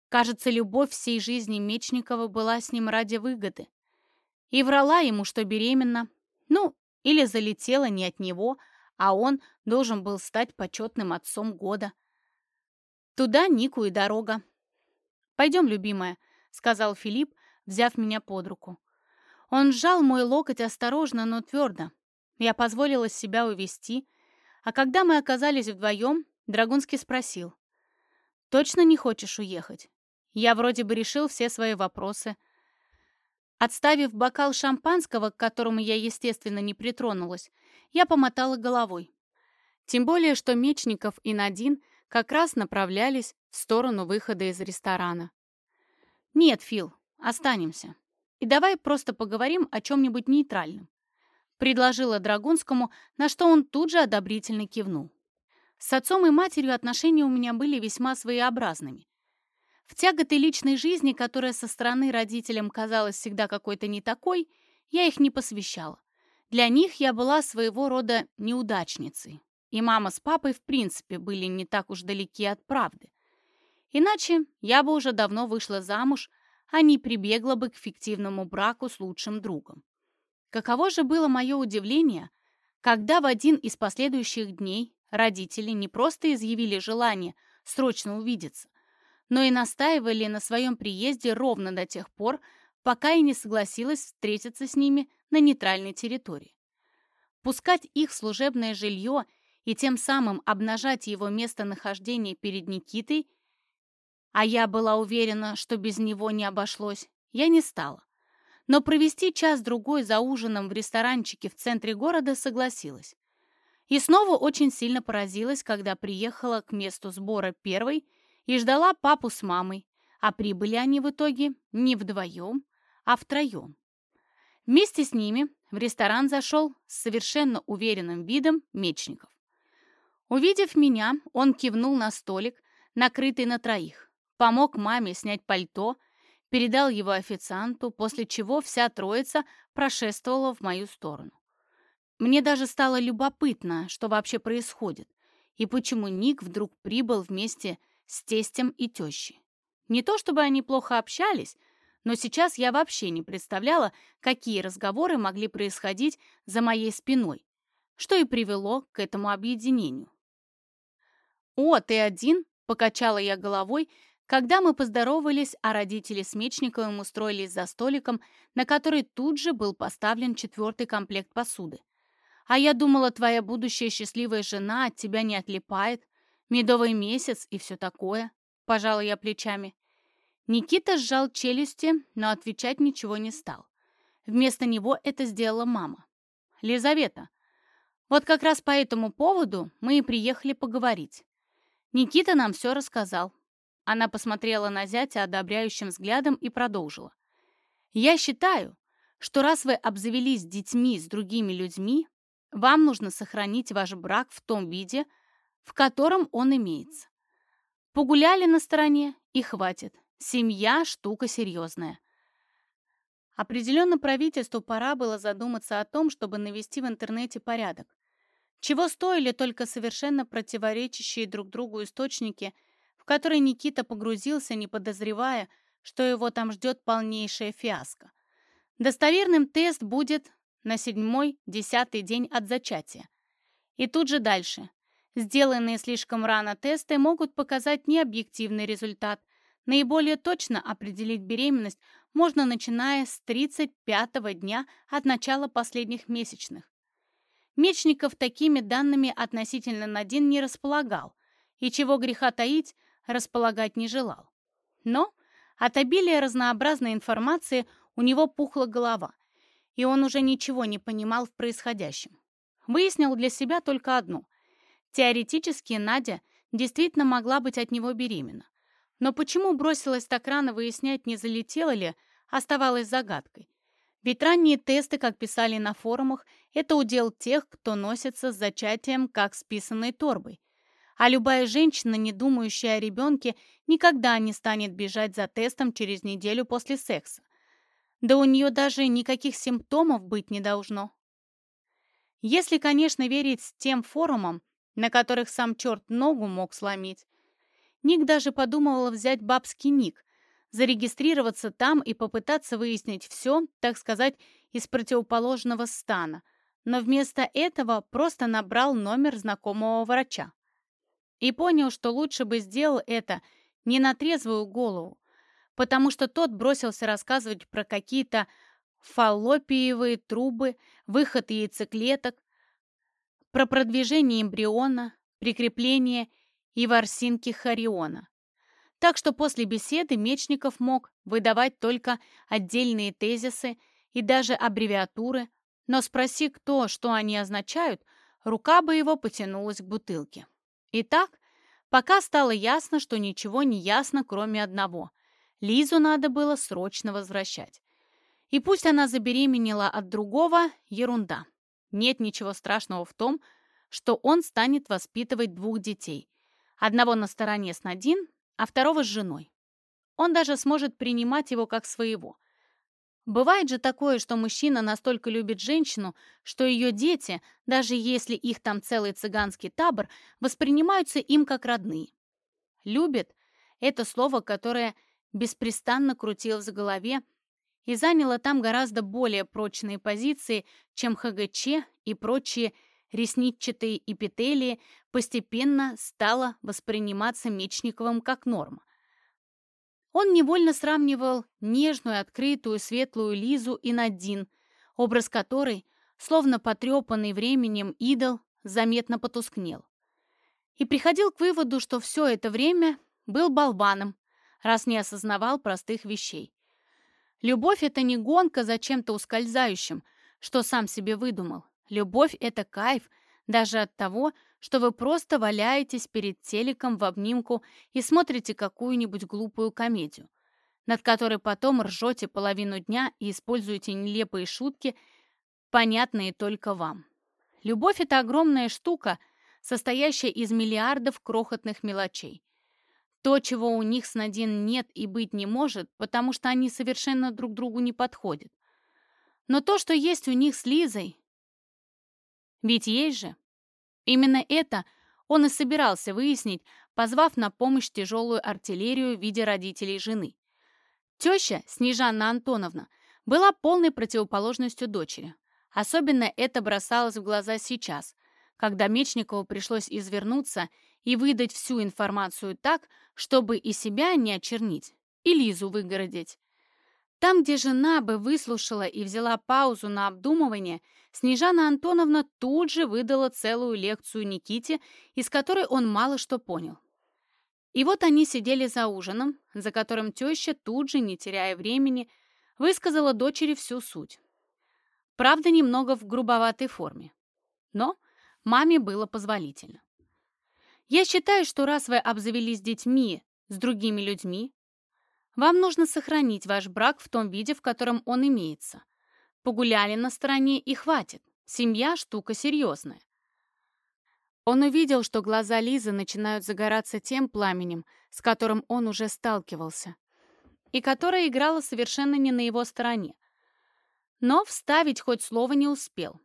Кажется, любовь всей жизни Мечникова была с ним ради выгоды. И врала ему, что беременна. Ну, или залетела не от него, а он должен был стать почетным отцом года. Туда Нику и дорога. «Пойдем, любимая», — сказал Филипп, взяв меня под руку. Он сжал мой локоть осторожно, но твердо. Я позволила себя увести, а когда мы оказались вдвоем, Драгунский спросил. «Точно не хочешь уехать? Я вроде бы решил все свои вопросы». Отставив бокал шампанского, к которому я, естественно, не притронулась, я помотала головой. Тем более, что Мечников и Надин как раз направлялись в сторону выхода из ресторана. «Нет, Фил, останемся. И давай просто поговорим о чем-нибудь нейтральном», предложила Драгунскому, на что он тут же одобрительно кивнул. С отцом и матерью отношения у меня были весьма своеобразными. В тяготы личной жизни, которая со стороны родителям казалась всегда какой-то не такой, я их не посвящала. Для них я была своего рода неудачницей. И мама с папой, в принципе, были не так уж далеки от правды. Иначе я бы уже давно вышла замуж, а не прибегла бы к фиктивному браку с лучшим другом. Каково же было мое удивление, когда в один из последующих дней родители не просто изъявили желание срочно увидеться, но и настаивали на своем приезде ровно до тех пор, пока я не согласилась встретиться с ними на нейтральной территории. Пускать их в служебное жилье и тем самым обнажать его местонахождение перед Никитой, а я была уверена, что без него не обошлось, я не стала. Но провести час-другой за ужином в ресторанчике в центре города согласилась. И снова очень сильно поразилась, когда приехала к месту сбора первой и ждала папу с мамой, а прибыли они в итоге не вдвоем, а втроем. Вместе с ними в ресторан зашел с совершенно уверенным видом Мечников. Увидев меня, он кивнул на столик, накрытый на троих, помог маме снять пальто, передал его официанту, после чего вся троица прошествовала в мою сторону. Мне даже стало любопытно, что вообще происходит, и почему Ник вдруг прибыл вместе с тестем и тещей. Не то чтобы они плохо общались, но сейчас я вообще не представляла, какие разговоры могли происходить за моей спиной, что и привело к этому объединению. «О, ты один?» — покачала я головой, когда мы поздоровались, а родители с Мечниковым устроились за столиком, на который тут же был поставлен четвертый комплект посуды. «А я думала, твоя будущая счастливая жена от тебя не отлипает, медовый месяц и все такое», — пожала я плечами. Никита сжал челюсти, но отвечать ничего не стал. Вместо него это сделала мама. «Лизавета, вот как раз по этому поводу мы и приехали поговорить. Никита нам все рассказал». Она посмотрела на зятя одобряющим взглядом и продолжила. «Я считаю, что раз вы обзавелись детьми с другими людьми, вам нужно сохранить ваш брак в том виде, в котором он имеется. Погуляли на стороне и хватит. Семья – штука серьезная. Определенно правительству пора было задуматься о том, чтобы навести в интернете порядок. Чего стоили только совершенно противоречащие друг другу источники, в которые Никита погрузился, не подозревая, что его там ждет полнейшая фиаско. Достоверным тест будет на седьмой-десятый день от зачатия. И тут же дальше. Сделанные слишком рано тесты могут показать необъективный результат, Наиболее точно определить беременность можно начиная с 35-го дня от начала последних месячных. Мечников такими данными относительно Надин не располагал, и чего греха таить, располагать не желал. Но от обилия разнообразной информации у него пухла голова, и он уже ничего не понимал в происходящем. Выяснил для себя только одно. Теоретически Надя действительно могла быть от него беременна. Но почему бросилась так рано выяснять, не залетела ли, оставалось загадкой. Ведь ранние тесты, как писали на форумах, это удел тех, кто носится с зачатием как с писаной торбой. А любая женщина, не думающая о ребенке, никогда не станет бежать за тестом через неделю после секса. Да у нее даже никаких симптомов быть не должно. Если, конечно, верить тем форумам, на которых сам черт ногу мог сломить. Ник даже подумывала взять бабский ник, зарегистрироваться там и попытаться выяснить все, так сказать, из противоположного стана, но вместо этого просто набрал номер знакомого врача. И понял, что лучше бы сделал это не на трезвую голову, потому что тот бросился рассказывать про какие-то фаллопиевые трубы, выход яйцеклеток, про продвижение эмбриона, прикрепление и ворсинки хориона. Так что после беседы Мечников мог выдавать только отдельные тезисы и даже аббревиатуры, но спроси кто, что они означают, рука бы его потянулась к бутылке. Итак, пока стало ясно, что ничего не ясно, кроме одного. Лизу надо было срочно возвращать. И пусть она забеременела от другого, ерунда. Нет ничего страшного в том, что он станет воспитывать двух детей. Одного на стороне с Надин, а второго с женой. Он даже сможет принимать его как своего. Бывает же такое, что мужчина настолько любит женщину, что ее дети, даже если их там целый цыганский табор, воспринимаются им как родные. «Любит» — это слово, которое беспрестанно крутилось в голове и заняло там гораздо более прочные позиции, чем ХГЧ и прочие ресничатые эпителии постепенно стало восприниматься Мечниковым как норма. Он невольно сравнивал нежную, открытую, светлую Лизу и Надин, образ которой, словно потрепанный временем идол, заметно потускнел. И приходил к выводу, что все это время был болваном, раз не осознавал простых вещей. Любовь — это не гонка за чем-то ускользающим, что сам себе выдумал. Любовь — это кайф даже от того, что вы просто валяетесь перед телеком в обнимку и смотрите какую-нибудь глупую комедию, над которой потом ржете половину дня и используете нелепые шутки, понятные только вам. Любовь — это огромная штука, состоящая из миллиардов крохотных мелочей. То, чего у них с Надин нет и быть не может, потому что они совершенно друг другу не подходят. Но то, что есть у них с Лизой, ведь есть же. Именно это он и собирался выяснить, позвав на помощь тяжелую артиллерию в виде родителей жены. Теща, Снежанна Антоновна, была полной противоположностью дочери. Особенно это бросалось в глаза сейчас, когда Мечникову пришлось извернуться и выдать всю информацию так, чтобы и себя не очернить, и Лизу выгородить. Там, где жена бы выслушала и взяла паузу на обдумывание, Снежана Антоновна тут же выдала целую лекцию Никите, из которой он мало что понял. И вот они сидели за ужином, за которым теща тут же, не теряя времени, высказала дочери всю суть. Правда, немного в грубоватой форме. Но маме было позволительно. Я считаю, что раз вы обзавелись детьми с другими людьми, вам нужно сохранить ваш брак в том виде, в котором он имеется. Погуляли на стороне и хватит. Семья – штука серьезная. Он увидел, что глаза Лизы начинают загораться тем пламенем, с которым он уже сталкивался, и которое играло совершенно не на его стороне. Но вставить хоть слово не успел.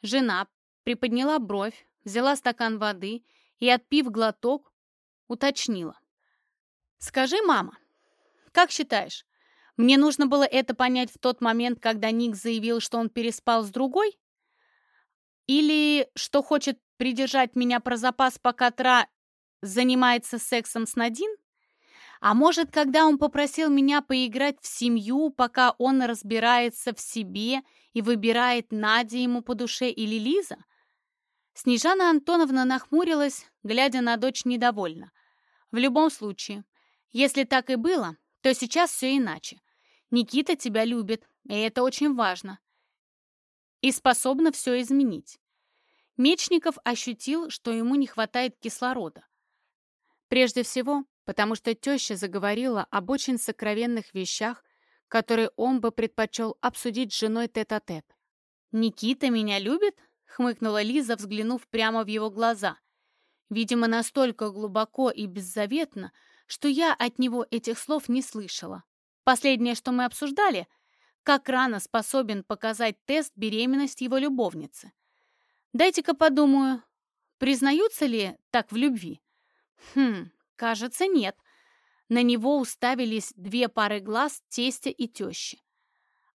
Жена приподняла бровь, взяла стакан воды и, отпив глоток, уточнила. «Скажи, мама, как считаешь, мне нужно было это понять в тот момент, когда Ник заявил, что он переспал с другой? Или что хочет придержать меня про запас, пока Тра занимается сексом с Надин? А может, когда он попросил меня поиграть в семью, пока он разбирается в себе и выбирает Надя ему по душе или Лиза? Снежана Антоновна нахмурилась, глядя на дочь недовольно. В любом случае, если так и было, то сейчас все иначе. Никита тебя любит, и это очень важно. И способна все изменить. Мечников ощутил, что ему не хватает кислорода. Прежде всего, потому что теща заговорила об очень сокровенных вещах, которые он бы предпочел обсудить с женой тет-а-тет. -тет. «Никита меня любит?» — хмыкнула Лиза, взглянув прямо в его глаза. Видимо, настолько глубоко и беззаветно, что я от него этих слов не слышала. Последнее, что мы обсуждали, как рано способен показать тест беременность его любовницы. Дайте-ка подумаю, признаются ли так в любви? Хм, кажется, нет. На него уставились две пары глаз тестя и тещи.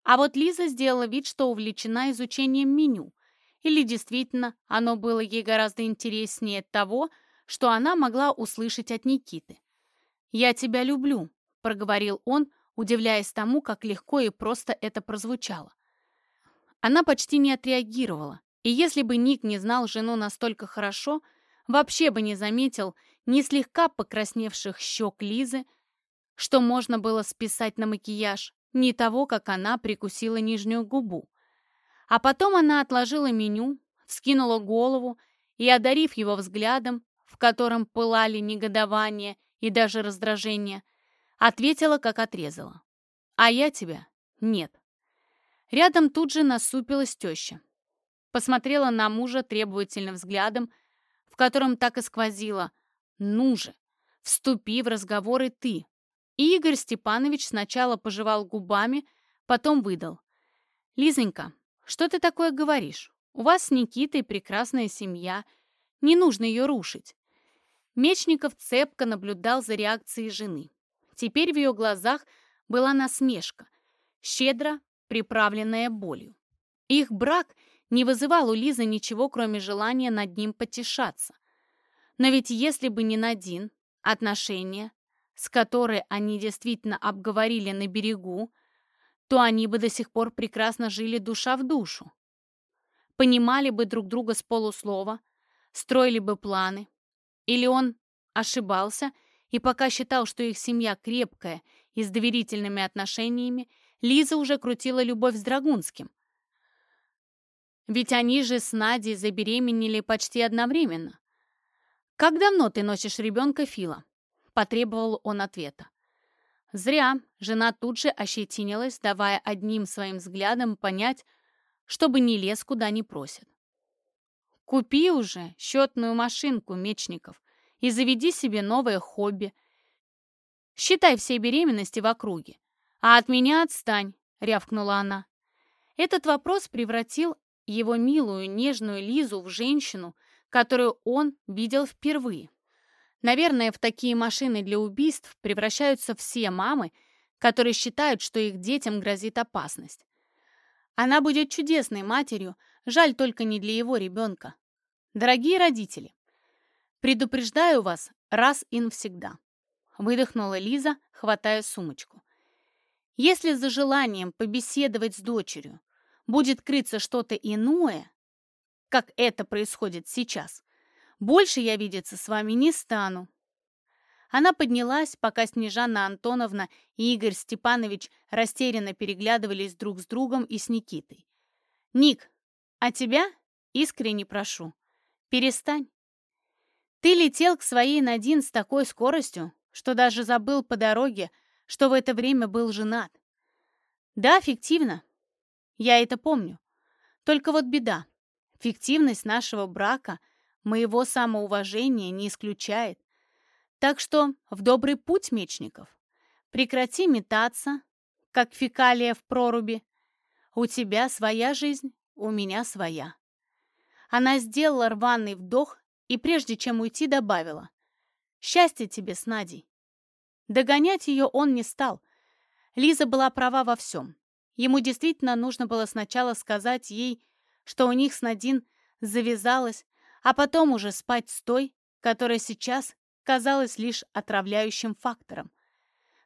А вот Лиза сделала вид, что увлечена изучением меню. Или действительно оно было ей гораздо интереснее того, что она могла услышать от Никиты. «Я тебя люблю», — проговорил он, удивляясь тому, как легко и просто это прозвучало. Она почти не отреагировала, и если бы Ник не знал жену настолько хорошо, вообще бы не заметил ни слегка покрасневших щек Лизы, что можно было списать на макияж, ни того, как она прикусила нижнюю губу. А потом она отложила меню, вскинула голову и, одарив его взглядом, в котором пылали негодование и даже раздражение, ответила, как отрезала. «А я тебя? Нет». Рядом тут же насупилась теща. Посмотрела на мужа требовательным взглядом, в котором так и сквозило «Ну же, вступи в разговоры ты». И Игорь Степанович сначала пожевал губами, потом выдал. «Лизонька, что ты такое говоришь? У вас с Никитой прекрасная семья, не нужно ее рушить». Мечников цепко наблюдал за реакцией жены. Теперь в ее глазах была насмешка, щедро приправленная болью. Их брак не вызывал у Лизы ничего, кроме желания над ним потешаться. Но ведь если бы не Надин, отношения, с которой они действительно обговорили на берегу, то они бы до сих пор прекрасно жили душа в душу. Понимали бы друг друга с полуслова, строили бы планы. Или он ошибался и пока считал, что их семья крепкая и с доверительными отношениями, Лиза уже крутила любовь с Драгунским. Ведь они же с Надей забеременели почти одновременно. «Как давно ты носишь ребенка Фила?» Потребовал он ответа. Зря жена тут же ощетинилась, давая одним своим взглядом понять, чтобы не лез куда не просят. «Купи уже счетную машинку, Мечников, и заведи себе новое хобби. Считай все беременности в округе. А от меня отстань», — рявкнула она. Этот вопрос превратил его милую, нежную Лизу в женщину, которую он видел впервые. Наверное, в такие машины для убийств превращаются все мамы, которые считают, что их детям грозит опасность. Она будет чудесной матерью, жаль только не для его ребенка. Дорогие родители, предупреждаю вас раз и навсегда. Выдохнула Лиза, хватая сумочку. Если за желанием побеседовать с дочерью будет крыться что-то иное, как это происходит сейчас, больше я видеться с вами не стану». Она поднялась, пока Снежана Антоновна и Игорь Степанович растерянно переглядывались друг с другом и с Никитой. «Ник, а тебя искренне прошу, перестань. Ты летел к своей Надин с такой скоростью, что даже забыл по дороге, что в это время был женат. Да, фиктивно. Я это помню. Только вот беда. Фиктивность нашего брака — моего самоуважения не исключает. Так что в добрый путь, Мечников. Прекрати метаться, как фекалия в проруби. У тебя своя жизнь, у меня своя. Она сделала рваный вдох и, прежде чем уйти, добавила. «Счастье тебе с Надей». Догонять ее он не стал. Лиза была права во всем. Ему действительно нужно было сначала сказать ей, что у них с Надин завязалось, а потом уже спать с той, которая сейчас казалась лишь отравляющим фактором.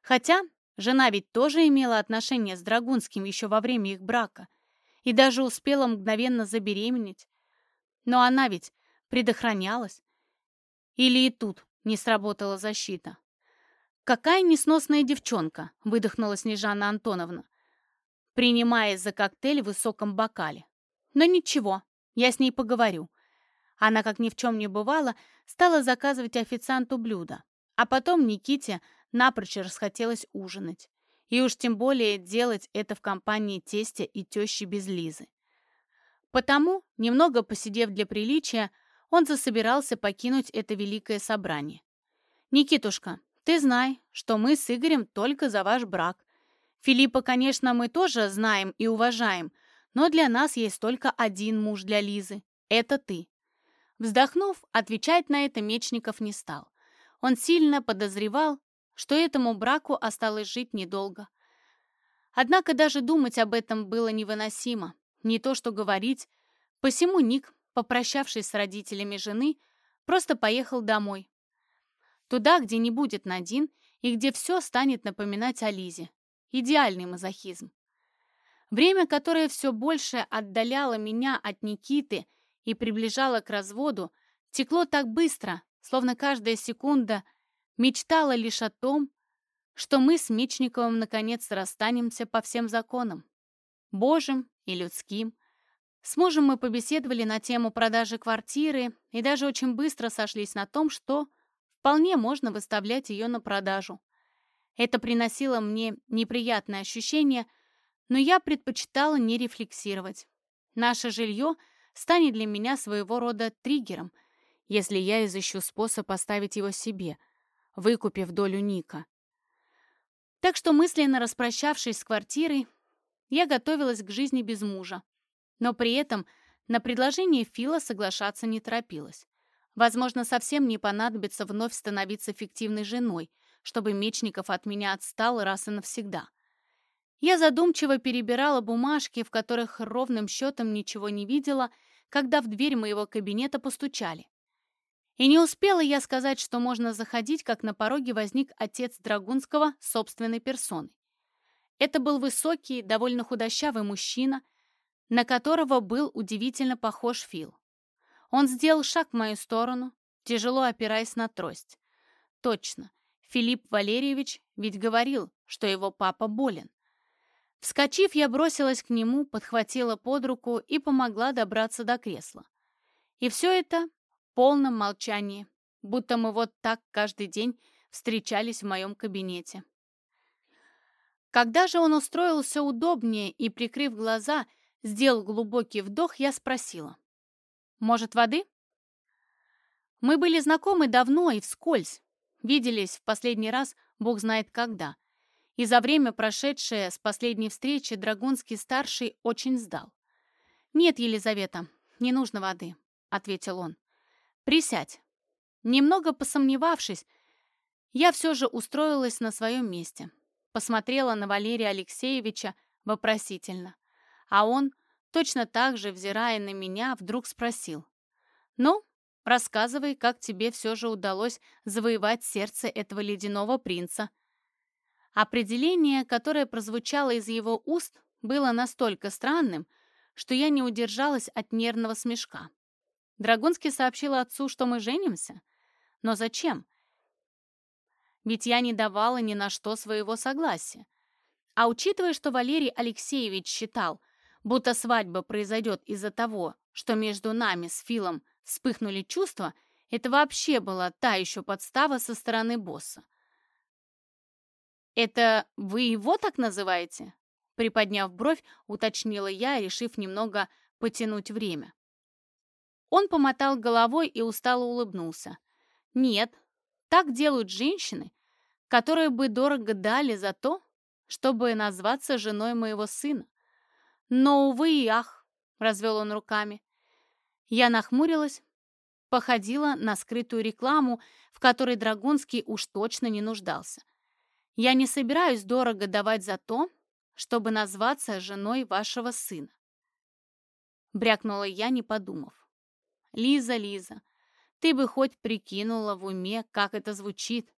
Хотя жена ведь тоже имела отношение с Драгунским еще во время их брака и даже успела мгновенно забеременеть. Но она ведь предохранялась. Или и тут не сработала защита. «Какая несносная девчонка!» — выдохнула Снежана Антоновна, принимая за коктейль в высоком бокале. «Но ничего, я с ней поговорю. Она, как ни в чем не бывало, стала заказывать официанту блюда. А потом Никите напрочь расхотелось ужинать. И уж тем более делать это в компании тестя и тещи без Лизы. Потому, немного посидев для приличия, он засобирался покинуть это великое собрание. «Никитушка, ты знай, что мы с Игорем только за ваш брак. Филиппа, конечно, мы тоже знаем и уважаем, но для нас есть только один муж для Лизы. Это ты. Вздохнув, отвечать на это Мечников не стал. Он сильно подозревал, что этому браку осталось жить недолго. Однако даже думать об этом было невыносимо. Не то что говорить. Посему Ник, попрощавшись с родителями жены, просто поехал домой. Туда, где не будет Надин и где все станет напоминать о Лизе. Идеальный мазохизм. Время, которое все больше отдаляло меня от Никиты и приближало к разводу, текло так быстро, словно каждая секунда мечтала лишь о том, что мы с Мечниковым наконец расстанемся по всем законам. Божьим и людским. С мужем мы побеседовали на тему продажи квартиры и даже очень быстро сошлись на том, что вполне можно выставлять ее на продажу. Это приносило мне неприятное ощущение, но я предпочитала не рефлексировать. Наше жилье станет для меня своего рода триггером, если я изыщу способ оставить его себе, выкупив долю Ника. Так что, мысленно распрощавшись с квартирой, я готовилась к жизни без мужа. Но при этом на предложение Фила соглашаться не торопилась. Возможно, совсем не понадобится вновь становиться фиктивной женой, чтобы Мечников от меня отстал раз и навсегда. Я задумчиво перебирала бумажки, в которых ровным счетом ничего не видела, когда в дверь моего кабинета постучали. И не успела я сказать, что можно заходить, как на пороге возник отец Драгунского собственной персоной. Это был высокий, довольно худощавый мужчина, на которого был удивительно похож Фил. Он сделал шаг в мою сторону, тяжело опираясь на трость. Точно, Филипп Валерьевич ведь говорил, что его папа болен. Вскочив, я бросилась к нему, подхватила под руку и помогла добраться до кресла. И все это полном молчании, будто мы вот так каждый день встречались в моем кабинете. Когда же он устроился удобнее и, прикрыв глаза, сделал глубокий вдох, я спросила. «Может, воды?» Мы были знакомы давно и вскользь. Виделись в последний раз бог знает когда. И за время, прошедшее с последней встречи, Драгунский-старший очень сдал. «Нет, Елизавета, не нужно воды», — ответил он. «Присядь». Немного посомневавшись, я все же устроилась на своем месте. Посмотрела на Валерия Алексеевича вопросительно. А он, точно так же, взирая на меня, вдруг спросил. «Ну, рассказывай, как тебе все же удалось завоевать сердце этого ледяного принца». Определение, которое прозвучало из его уст, было настолько странным, что я не удержалась от нервного смешка. Драгунский сообщил отцу, что мы женимся. Но зачем? Ведь я не давала ни на что своего согласия. А учитывая, что Валерий Алексеевич считал, будто свадьба произойдет из-за того, что между нами с Филом вспыхнули чувства, это вообще была та еще подстава со стороны босса. «Это вы его так называете?» Приподняв бровь, уточнила я, решив немного потянуть время. Он помотал головой и устало улыбнулся. «Нет, так делают женщины, которые бы дорого дали за то, чтобы назваться женой моего сына. Но, увы и ах!» — развел он руками. Я нахмурилась, походила на скрытую рекламу, в которой Драгунский уж точно не нуждался. «Я не собираюсь дорого давать за то, чтобы назваться женой вашего сына», — брякнула я, не подумав. Лиза, Лиза, ты бы хоть прикинула в уме, как это звучит.